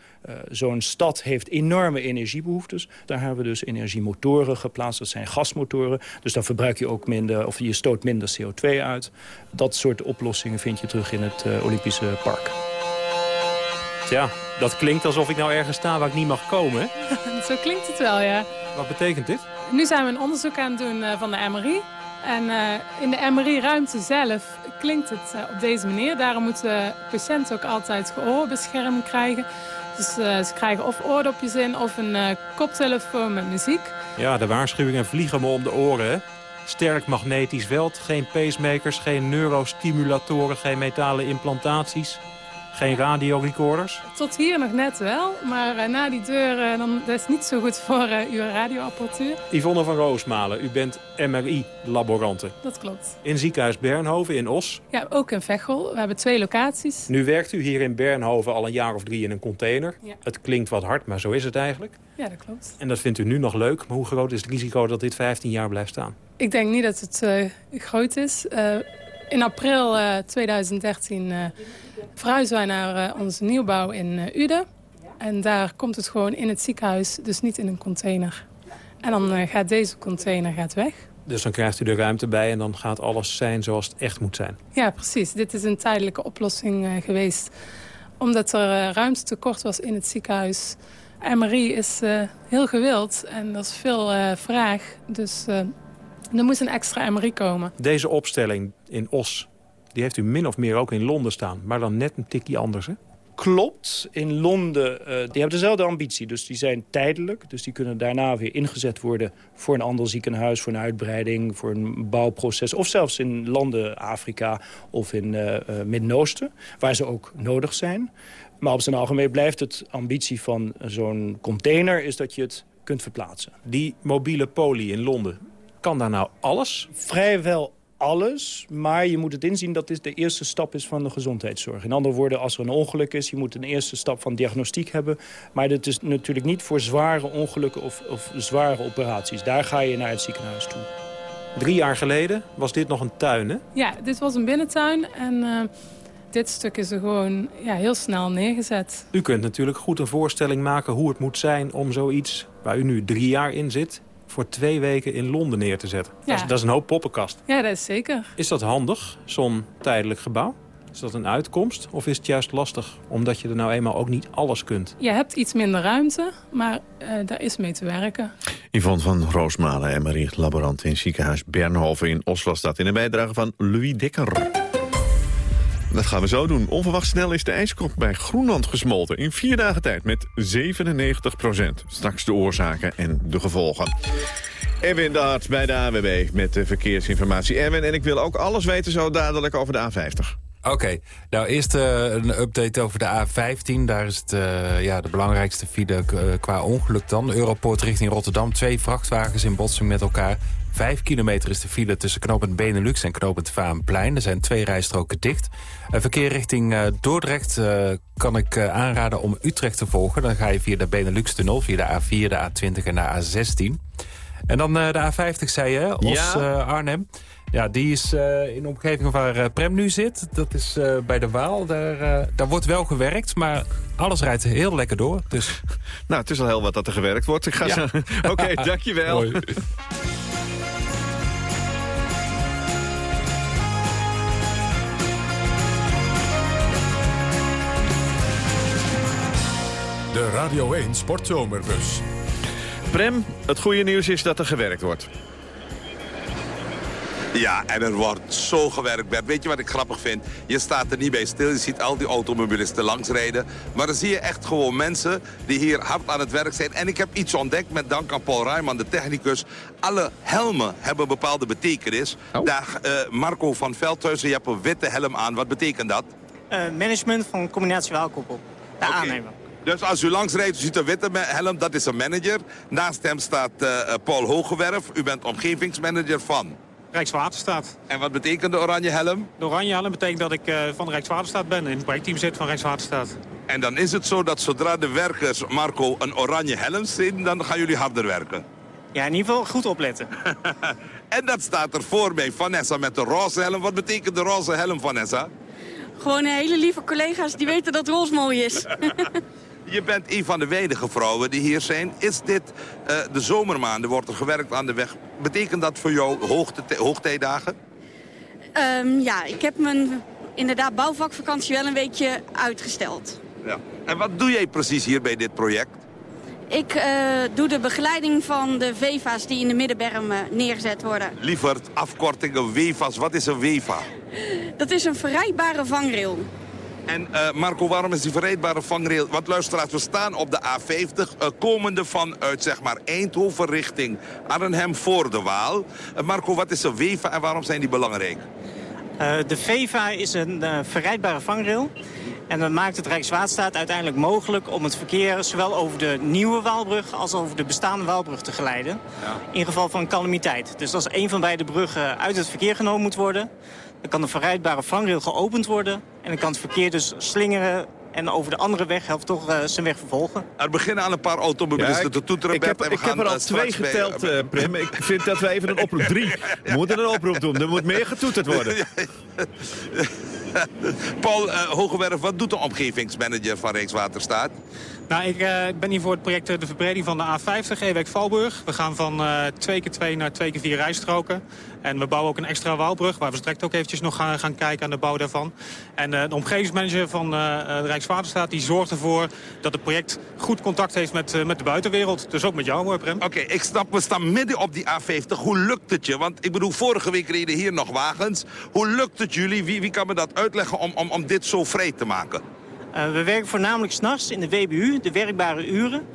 Zo'n stad heeft enorme energiebehoeftes. Daar hebben we dus energiemotoren geplaatst. Dat zijn gasmotoren. Dus dan verbruik je ook minder... of je stoot minder CO2 uit. Dat soort oplossingen vind je terug in het uh, Olympische Park. Tja, dat klinkt alsof ik nou ergens sta waar ik niet mag komen. Zo klinkt het wel, ja. Wat betekent dit? Nu zijn we een onderzoek aan het doen uh, van de MRI. En uh, in de MRI-ruimte zelf klinkt het op deze manier. Daarom moeten patiënten ook altijd gehoorbescherming krijgen. Dus ze krijgen of oordopjes in of een koptelefoon met muziek. Ja, de waarschuwingen vliegen me om de oren, hè? Sterk magnetisch veld, geen pacemakers, geen neurostimulatoren, geen metalen implantaties. Geen radiorecorders? Tot hier nog net wel, maar uh, na die deur uh, dan, dat is niet zo goed voor uh, uw radioapparatuur. Yvonne van Roosmalen, u bent MRI-laborante. Dat klopt. In ziekenhuis Bernhoven in Os? Ja, ook in Veghel. We hebben twee locaties. Nu werkt u hier in Bernhoven al een jaar of drie in een container. Ja. Het klinkt wat hard, maar zo is het eigenlijk. Ja, dat klopt. En dat vindt u nu nog leuk, maar hoe groot is het risico dat dit 15 jaar blijft staan? Ik denk niet dat het groot is. in april 2013 verhuizen wij naar uh, onze nieuwbouw in uh, Uden. En daar komt het gewoon in het ziekenhuis, dus niet in een container. En dan uh, gaat deze container gaat weg. Dus dan krijgt u de ruimte bij en dan gaat alles zijn zoals het echt moet zijn? Ja, precies. Dit is een tijdelijke oplossing geweest. Omdat er ruimte tekort was in het ziekenhuis. MRI is heel gewild en er is veel vraag. Dus er moet een extra MRI komen. Deze opstelling in Os, die heeft u min of meer ook in Londen staan. Maar dan net een tikje anders, hè? klopt. In Londen, uh, die hebben dezelfde ambitie. Dus die zijn tijdelijk. Dus die kunnen daarna weer ingezet worden voor een ander ziekenhuis... voor een uitbreiding, voor een bouwproces. Of zelfs in landen Afrika of in uh, uh, Midden-Oosten... waar ze ook nodig zijn. Maar op zijn algemeen blijft het ambitie van zo'n container... is dat je het kunt verplaatsen. Die mobiele poli in Londen, kan daar nou alles? Vrijwel alles, maar je moet het inzien dat dit de eerste stap is van de gezondheidszorg. In andere woorden, als er een ongeluk is, je moet een eerste stap van diagnostiek hebben. Maar dit is natuurlijk niet voor zware ongelukken of, of zware operaties. Daar ga je naar het ziekenhuis toe. Drie jaar geleden was dit nog een tuin, hè? Ja, dit was een binnentuin en... Uh dit stuk is er gewoon ja, heel snel neergezet. U kunt natuurlijk goed een voorstelling maken hoe het moet zijn om zoiets... waar u nu drie jaar in zit, voor twee weken in Londen neer te zetten. Ja. Dat, is, dat, is, een hoop poppenkast. Ja, dat is zeker. Is dat handig, zo'n tijdelijk gebouw? Is dat een uitkomst of is het juist lastig? Omdat je er nou eenmaal ook niet alles kunt. Je hebt iets minder ruimte, maar uh, daar is mee te werken. Yvonne van Roosmalen en Marie Laborant in ziekenhuis Bernhoven in Oslo staat in een bijdrage van Louis Dikker. Dat gaan we zo doen. Onverwacht snel is de ijskop bij Groenland gesmolten. In vier dagen tijd met 97 procent. Straks de oorzaken en de gevolgen. Erwin de Hart bij de AWB met de verkeersinformatie. Erwin, en ik wil ook alles weten zo dadelijk over de A50. Oké, nou eerst uh, een update over de A15. Daar is het, uh, ja, de belangrijkste file uh, qua ongeluk dan. Europoort richting Rotterdam. Twee vrachtwagens in botsing met elkaar. Vijf kilometer is de file tussen knooppunt Benelux en knooppunt Vaanplein. Er zijn twee rijstroken dicht. verkeer richting uh, Dordrecht uh, kan ik uh, aanraden om Utrecht te volgen. Dan ga je via de Benelux-tunnel, via de A4, de A20 en de A16. En dan de A50, zei je, Os-Arnhem. Ja, die is in de omgeving waar Prem nu zit. Dat is bij de Waal. Daar, daar wordt wel gewerkt, maar alles rijdt heel lekker door. Dus... Nou, het is al heel wat dat er gewerkt wordt. Ik ga ja. Oké, okay, dankjewel. Radio 1 Sportzomerbus. Prem, het goede nieuws is dat er gewerkt wordt. Ja, en er wordt zo gewerkt, Bert. Weet je wat ik grappig vind? Je staat er niet bij stil. Je ziet al die automobilisten langsrijden. Maar dan zie je echt gewoon mensen die hier hard aan het werk zijn. En ik heb iets ontdekt met dank aan Paul Rijman, de technicus. Alle helmen hebben een bepaalde betekenis. Oh. Daar, uh, Marco van Veldhuizen, je hebt een witte helm aan. Wat betekent dat? Uh, management van combinatie waalkoepel. De okay. aannemer. Dus als u langs rijdt, u ziet een witte helm, dat is een manager. Naast hem staat uh, Paul Hogewerf. U bent omgevingsmanager van... Rijkswaterstaat. En wat betekent de oranje helm? De oranje helm betekent dat ik uh, van Rijkswaterstaat ben. In het projectteam zit van Rijkswaterstaat. En dan is het zo dat zodra de werkers, Marco, een oranje helm zien... dan gaan jullie harder werken? Ja, in ieder geval goed opletten. en dat staat er voor mij, Vanessa, met de roze helm. Wat betekent de roze helm, Vanessa? Gewoon hele lieve collega's die weten dat roze mooi is. Je bent een van de weinige vrouwen die hier zijn. Is dit uh, de zomermaanden? Wordt er gewerkt aan de weg? Betekent dat voor jou hoogte, hoogtijdagen? Um, ja, ik heb mijn inderdaad bouwvakvakantie wel een weekje uitgesteld. Ja. En wat doe jij precies hier bij dit project? Ik uh, doe de begeleiding van de VEVA's die in de middenberm uh, neergezet worden. Lieverd, afkortingen, WEVA's. Wat is een WEVA? Dat is een verrijdbare vangrail. En uh, Marco, waarom is die verrijdbare vangrail? Want luisteraars, we staan op de A50, uh, komende vanuit zeg maar Eindhoven richting Arnhem voor de Waal. Uh, Marco, wat is een WEVA en waarom zijn die belangrijk? de VEVA is een verrijdbare vangrail. En dat maakt het Rijkswaterstaat uiteindelijk mogelijk om het verkeer zowel over de nieuwe Waalbrug als over de bestaande Waalbrug te geleiden. Ja. In geval van calamiteit. Dus als een van beide bruggen uit het verkeer genomen moet worden, dan kan de verrijdbare vangrail geopend worden. En dan kan het verkeer dus slingeren en over de andere weghelft toch uh, zijn weg vervolgen. Er beginnen al een paar automobilisten ja, te toeteren. Ik heb, ik heb er al uh, twee geteld, uh, Prim. Ik vind dat we even een oproep... Drie. We moeten een oproep doen. Er moet meer getoeterd worden. Paul Hogewerf, wat doet de omgevingsmanager van Rijkswaterstaat? Nou, ik, uh, ik, ben hier voor het project de verbreding van de A50, Ewek-Valburg. We gaan van uh, 2 keer 2 naar 2 keer 4 rijstroken. En we bouwen ook een extra waalbrug, waar we straks ook eventjes nog gaan, gaan kijken aan de bouw daarvan. En de omgevingsmanager van de Rijkswaterstaat die zorgt ervoor dat het project goed contact heeft met, met de buitenwereld. Dus ook met jou, Prem. Oké, ik snap, we staan midden op die A50. Hoe lukt het je? Want ik bedoel, vorige week reden hier nog wagens. Hoe lukt het jullie? Wie, wie kan me dat uitleggen om, om, om dit zo vrij te maken? We werken voornamelijk s'nachts in de WBU, de werkbare uren.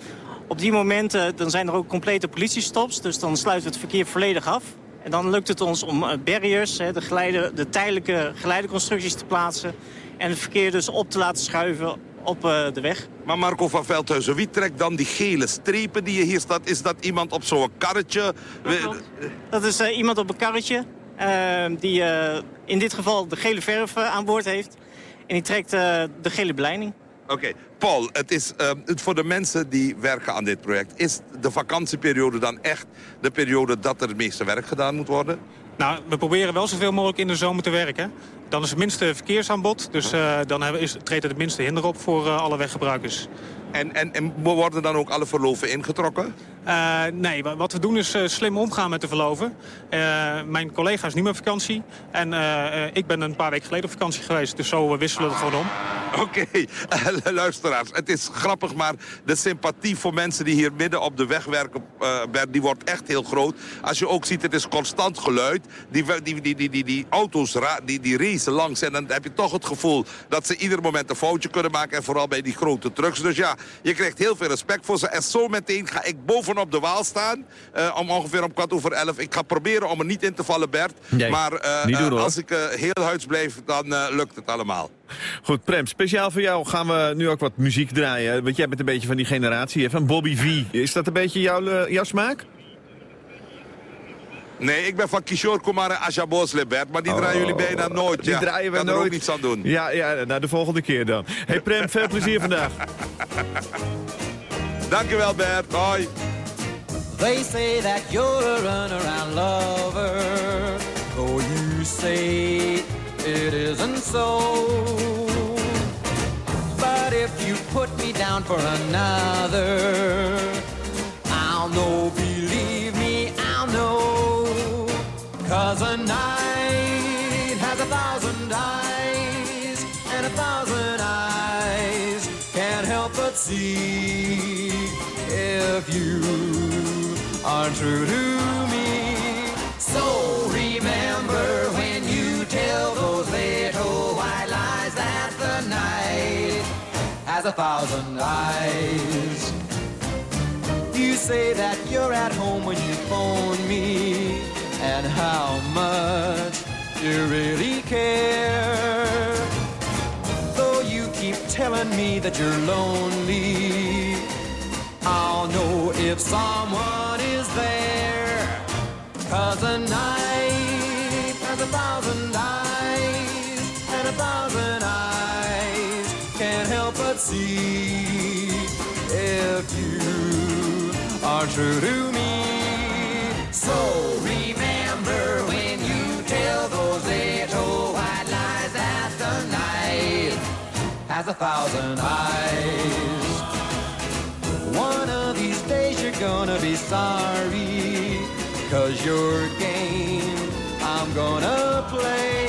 Op die momenten dan zijn er ook complete politiestops, dus dan sluiten we het verkeer volledig af. En dan lukt het ons om barriers, de, de tijdelijke geleideconstructies te plaatsen... en het verkeer dus op te laten schuiven op de weg. Maar Marco van Veldhuizen, wie trekt dan die gele strepen die je hier staat? Is dat iemand op zo'n karretje? Dat, is uh, iemand op een karretje uh, die in dit geval de gele verf aan boord heeft. En die trekt de gele beleiding. Oké, Paul, het is het voor de mensen die werken aan dit project... is de vakantieperiode dan echt de periode dat er het meeste werk gedaan moet worden? Nou, we proberen wel zoveel mogelijk in de zomer te werken. Dan is het minste verkeersaanbod, dus uh, dan hebben, is, treedt het minste hinder op voor uh, alle weggebruikers. En, en, en worden dan ook alle verloven ingetrokken? Uh, nee, wat we doen is uh, slim omgaan met de verloven. Uh, mijn collega is nu op vakantie. En ik ben een paar weken geleden op vakantie geweest. Dus zo wisselen we het gewoon om. Oké, okay. luisteraars. Het is grappig, maar de sympathie voor mensen die hier midden op de weg werken... die wordt echt heel groot. Als je ook ziet, het is constant geluid. Die, die, die, die, die, die auto's die, die racen langs. En dan heb je toch het gevoel dat ze ieder moment een foutje kunnen maken. En vooral bij die grote trucks. Dus ja, je krijgt heel veel respect voor ze. En zo meteen ga ik bovenop de Waal staan. Uh, om ongeveer om kwart over elf. Ik ga proberen om er niet in te vallen, Bert. Nee, maar uh, als ik heel huids blijf, dan lukt het allemaal. Goed, Prem, speciaal voor jou gaan we nu ook wat muziek draaien. Want jij bent een beetje van die generatie, van Bobby V. Is dat een beetje jouw, jouw smaak? Nee, ik ben van Kishore Kumar en Asha Bosle, Bert. Maar die draaien jullie bijna nooit. Die ja. draaien we kan nooit. er ook niets aan doen. Ja, ja, nou de volgende keer dan. Hey Prem, veel plezier vandaag. Dankjewel Bert, hoi. They say that you're a runaround lover Though you say it isn't so But if you put me down for another If you are true to me So remember when you tell those little white lies That the night has a thousand eyes You say that you're at home when you phone me and how much you really care. Though you keep telling me that you're lonely, I'll know if someone is there. Cause a night has a thousand eyes, and a thousand eyes can't help but see if you are true to me. So remember when you tell those little white lies that the night has a thousand eyes. Gonna be sorry, cause your game I'm gonna play.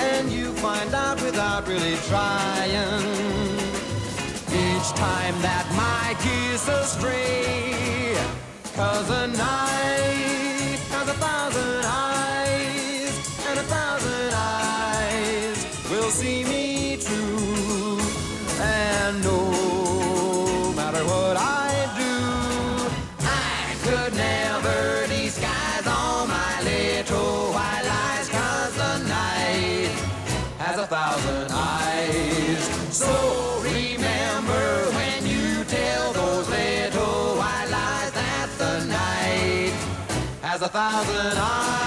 And you find out without really trying each time that my kiss astray. Cause a night has a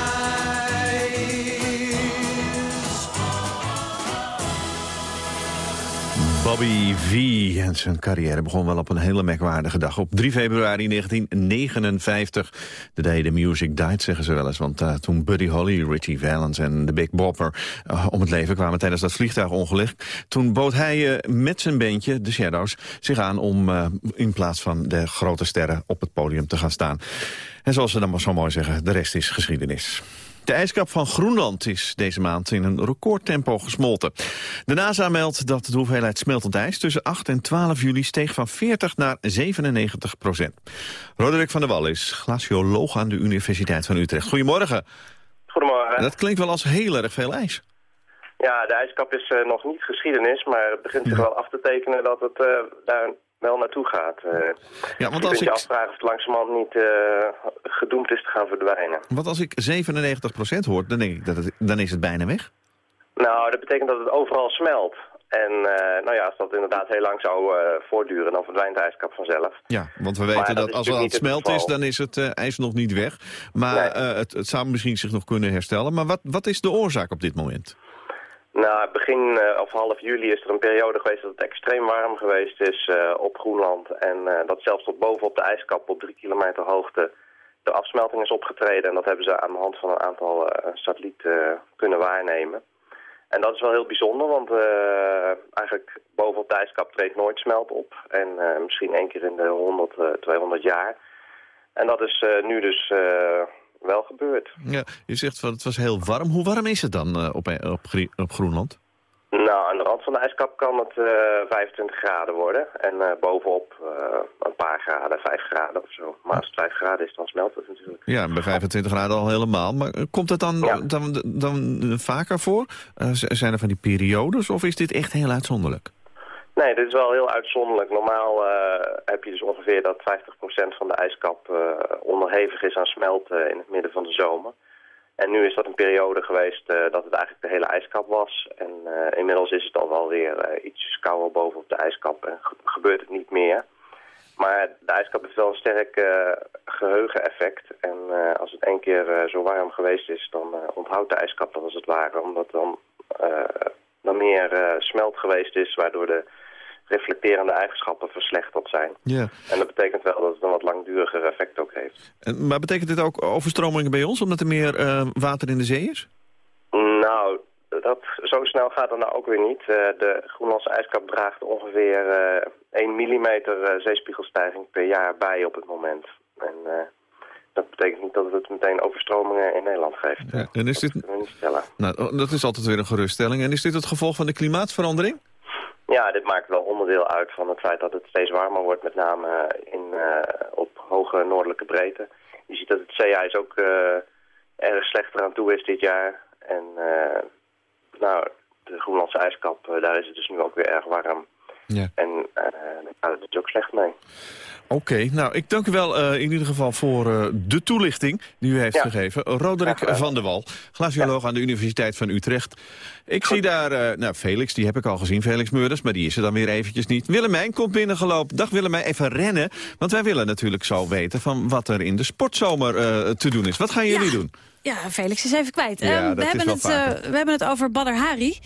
Bobby V. En zijn carrière begon wel op een hele merkwaardige dag. Op 3 februari 1959. The day the music died, zeggen ze wel eens. Want uh, toen Buddy Holly, Richie Valens en de Big Bopper... Uh, om het leven kwamen tijdens dat vliegtuigongeluk... toen bood hij uh, met zijn bandje, The Shadows, zich aan... om in plaats van de grote sterren op het podium te gaan staan. En zoals ze dan maar zo mooi zeggen, de rest is geschiedenis. De ijskap van Groenland is deze maand in een recordtempo gesmolten. De NASA meldt dat de hoeveelheid smeltend ijs tussen 8 en 12 juli steeg van 40 naar 97 procent. Roderick van der Wal is glacioloog aan de Universiteit van Utrecht. Goedemorgen. Goedemorgen. Dat klinkt wel als heel erg veel ijs. Ja, de ijskap is nog niet geschiedenis, maar het begint zich wel af te tekenen dat het daar wel naartoe gaat. ja, want als je ik... afvragen of het langzamerhand niet gedoemd is te gaan verdwijnen. Want als ik 97% hoor, dan denk ik dat het, dan is het bijna weg. Nou, dat betekent dat het overal smelt. En uh, nou ja, als dat inderdaad heel lang zou uh, voorduren, dan verdwijnt de ijskap vanzelf. Ja, want we weten dat, als het smelt is, dan is het uh, ijs nog niet weg. Maar het, het, zou misschien zich nog kunnen herstellen. Maar wat, wat is de oorzaak op dit moment? Nou, begin of half juli is er een periode geweest dat het extreem warm geweest is op Groenland. En dat zelfs tot bovenop de ijskap op drie kilometer hoogte de afsmelting is opgetreden. En dat hebben ze aan de hand van een aantal satellieten kunnen waarnemen. En dat is wel heel bijzonder, want eigenlijk bovenop de ijskap treedt nooit smelt op. En misschien één keer in de 100, uh, 200 jaar. En dat is nu dus wel gebeurd. Ja, je zegt van het was heel warm. Hoe warm is het dan op, op, op Groenland? Nou, aan de rand van de ijskap kan het uh, eh, 25 graden worden. En uh, bovenop uh, een paar graden, 5 graden of zo. Maar als het 5 graden is, dan smelt het natuurlijk. Ja, bij 25 graden al helemaal. Maar komt het dan, ja. dan, dan, vaker voor? zijn er van die periodes of is dit echt heel uitzonderlijk? Nee, dit is wel heel uitzonderlijk. Normaal heb je dus ongeveer dat 50% van de ijskap onderhevig is aan smelten in het midden van de zomer. En nu is dat een periode geweest uh, dat het eigenlijk de hele ijskap was. En inmiddels is het al wel weer uh, iets kouder bovenop de ijskap en ge gebeurt het niet meer. Maar de ijskap heeft wel een sterk geheugeneffect. En als het één keer zo warm geweest is, dan onthoudt de ijskap dat als het ware. Omdat dan, dan meer smelt geweest is, waardoor de reflecterende eigenschappen verslechterd zijn. Ja. En dat betekent wel dat het een wat langduriger effect ook heeft. En, maar betekent dit ook overstromingen bij ons, omdat er meer uh, water in de zee is? Nou, dat, zo snel gaat het nou ook weer niet. Uh, de Groenlandse ijskap draagt ongeveer uh, 1 mm zeespiegelstijging per jaar bij op het moment. En dat betekent niet dat het meteen overstromingen in Nederland geeft. Ja, en is dit... Dat. Nou, dat is altijd weer een geruststelling. En is dit het gevolg van de klimaatverandering? Ja, dit maakt wel onderdeel uit van het feit dat het steeds warmer wordt, met name in, uh, op hoge noordelijke breedte. Je ziet dat het zeeijs ook uh, erg slechter aan toe is dit jaar. En uh, nou, de Groenlandse ijskap, daar is het dus nu ook weer erg warm. Ja. En daar gaat het dus ook slecht mee. Oké, nou, ik dank u wel uh, in ieder geval voor uh, de toelichting die u heeft ja. gegeven. Roderick van der Wal, glacioloog ja. aan de Universiteit van Utrecht. Ik Goed. zie daar, uh, nou, Felix, die heb ik al gezien, Felix Meurders, maar die is er dan weer eventjes niet. Willemijn komt binnengelopen. Dag Willemijn, even rennen, want wij willen natuurlijk zo weten van wat er in de sportzomer te doen is. Wat gaan jullie ja. doen? Ja, Felix is even kwijt. Um, we, hebben het, we hebben het over Badr Hari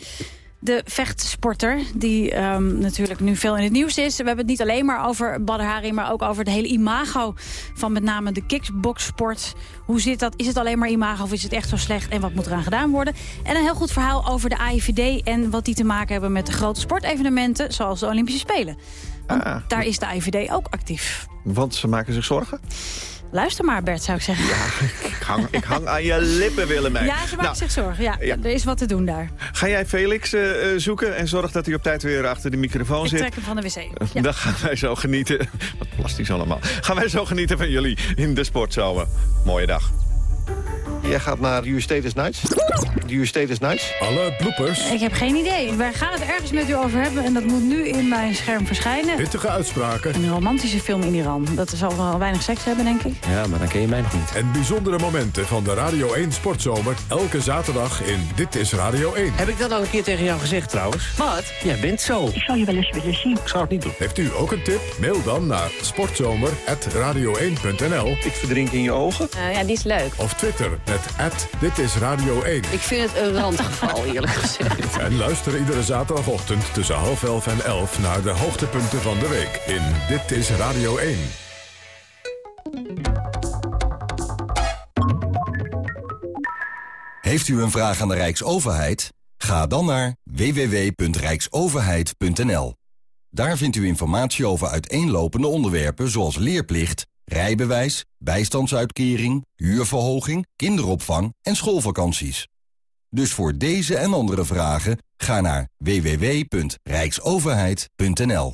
de vechtsporter, die um, natuurlijk nu veel in het nieuws is. We hebben het niet alleen maar over Badr Hari, maar ook over het hele imago van met name de kickboxsport. Hoe zit dat? Is het alleen maar imago of is het echt zo slecht? En wat moet eraan gedaan worden? En een heel goed verhaal over de AIVD en wat die te maken hebben met de grote sportevenementen, zoals de Olympische Spelen. Want ah. daar is de AIVD ook actief. Want ze maken zich zorgen? Luister maar, Bert, zou ik zeggen. Ja, ik hang, ik hang aan je lippen, Willemijn. Ja, ze maken nou, zich zorgen. Ja, ja, er is wat te doen daar. Ga jij Felix uh, zoeken en zorg dat hij op tijd weer achter de microfoon ik zit? Ik trek hem van de wc. Ja. Dan gaan wij zo genieten. Wat plastisch allemaal. Gaan wij zo genieten van jullie in de sportzomer. Mooie dag. Jij gaat naar Your Status Nights. Your Status Nights. Alle bloopers. Ik heb geen idee. Wij gaan het ergens met u over hebben en dat moet nu in mijn scherm verschijnen. Pittige uitspraken. Een romantische film in Iran. Dat zal wel weinig seks hebben, denk ik. Ja, maar dan ken je mij nog niet. En bijzondere momenten van de Radio 1 Sportzomer. Elke zaterdag in Dit is Radio 1. Heb ik dat al een keer tegen jou gezegd trouwens? Wat? Jij bent zo. Ik zou je wel eens willen zien. Ik zou het niet doen. Heeft u ook een tip? Mail dan naar sportzomer.radio1.nl Ik verdrink in je ogen. Uh, ja, die is leuk. Of Twitter met Dit is Radio 1. Ik vind het een randgeval, eerlijk gezegd. En luister iedere zaterdagochtend tussen half elf en elf... naar de hoogtepunten van de week in Dit is Radio 1. Heeft u een vraag aan de Rijksoverheid? Ga dan naar www.rijksoverheid.nl. Daar vindt u informatie over uiteenlopende onderwerpen zoals leerplicht rijbewijs, bijstandsuitkering, huurverhoging, kinderopvang en schoolvakanties. Dus voor deze en andere vragen ga naar www.rijksoverheid.nl.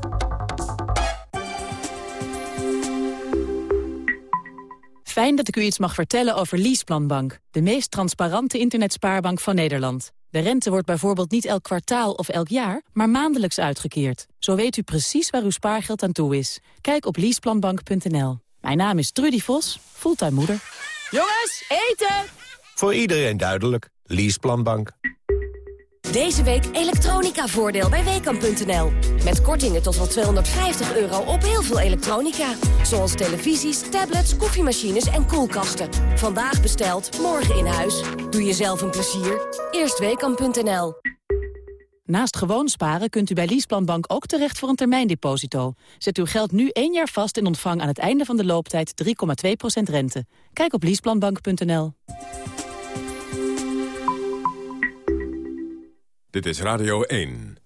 Fijn dat ik u iets mag vertellen over Leaseplanbank, de meest transparante internetspaarbank van Nederland. De rente wordt bijvoorbeeld niet elk kwartaal of elk jaar, maar maandelijks uitgekeerd. Zo weet u precies waar uw spaargeld aan toe is. Kijk op leaseplanbank.nl. Mijn naam is Trudy Vos, fulltime moeder. Jongens, eten! Voor iedereen duidelijk. Leaseplanbank. Deze week elektronica-voordeel bij Weekamp.nl. Met kortingen tot wel 250 euro op heel veel elektronica. Zoals televisies, tablets, koffiemachines en koelkasten. Vandaag besteld, morgen in huis. Doe jezelf een plezier. Eerst Weekamp.nl. Naast gewoon sparen kunt u bij Leaseplanbank ook terecht voor een termijndeposito. Zet uw geld nu één jaar vast en ontvang aan het einde van de looptijd 3,2% rente. Kijk op leaseplanbank.nl. Dit is Radio 1.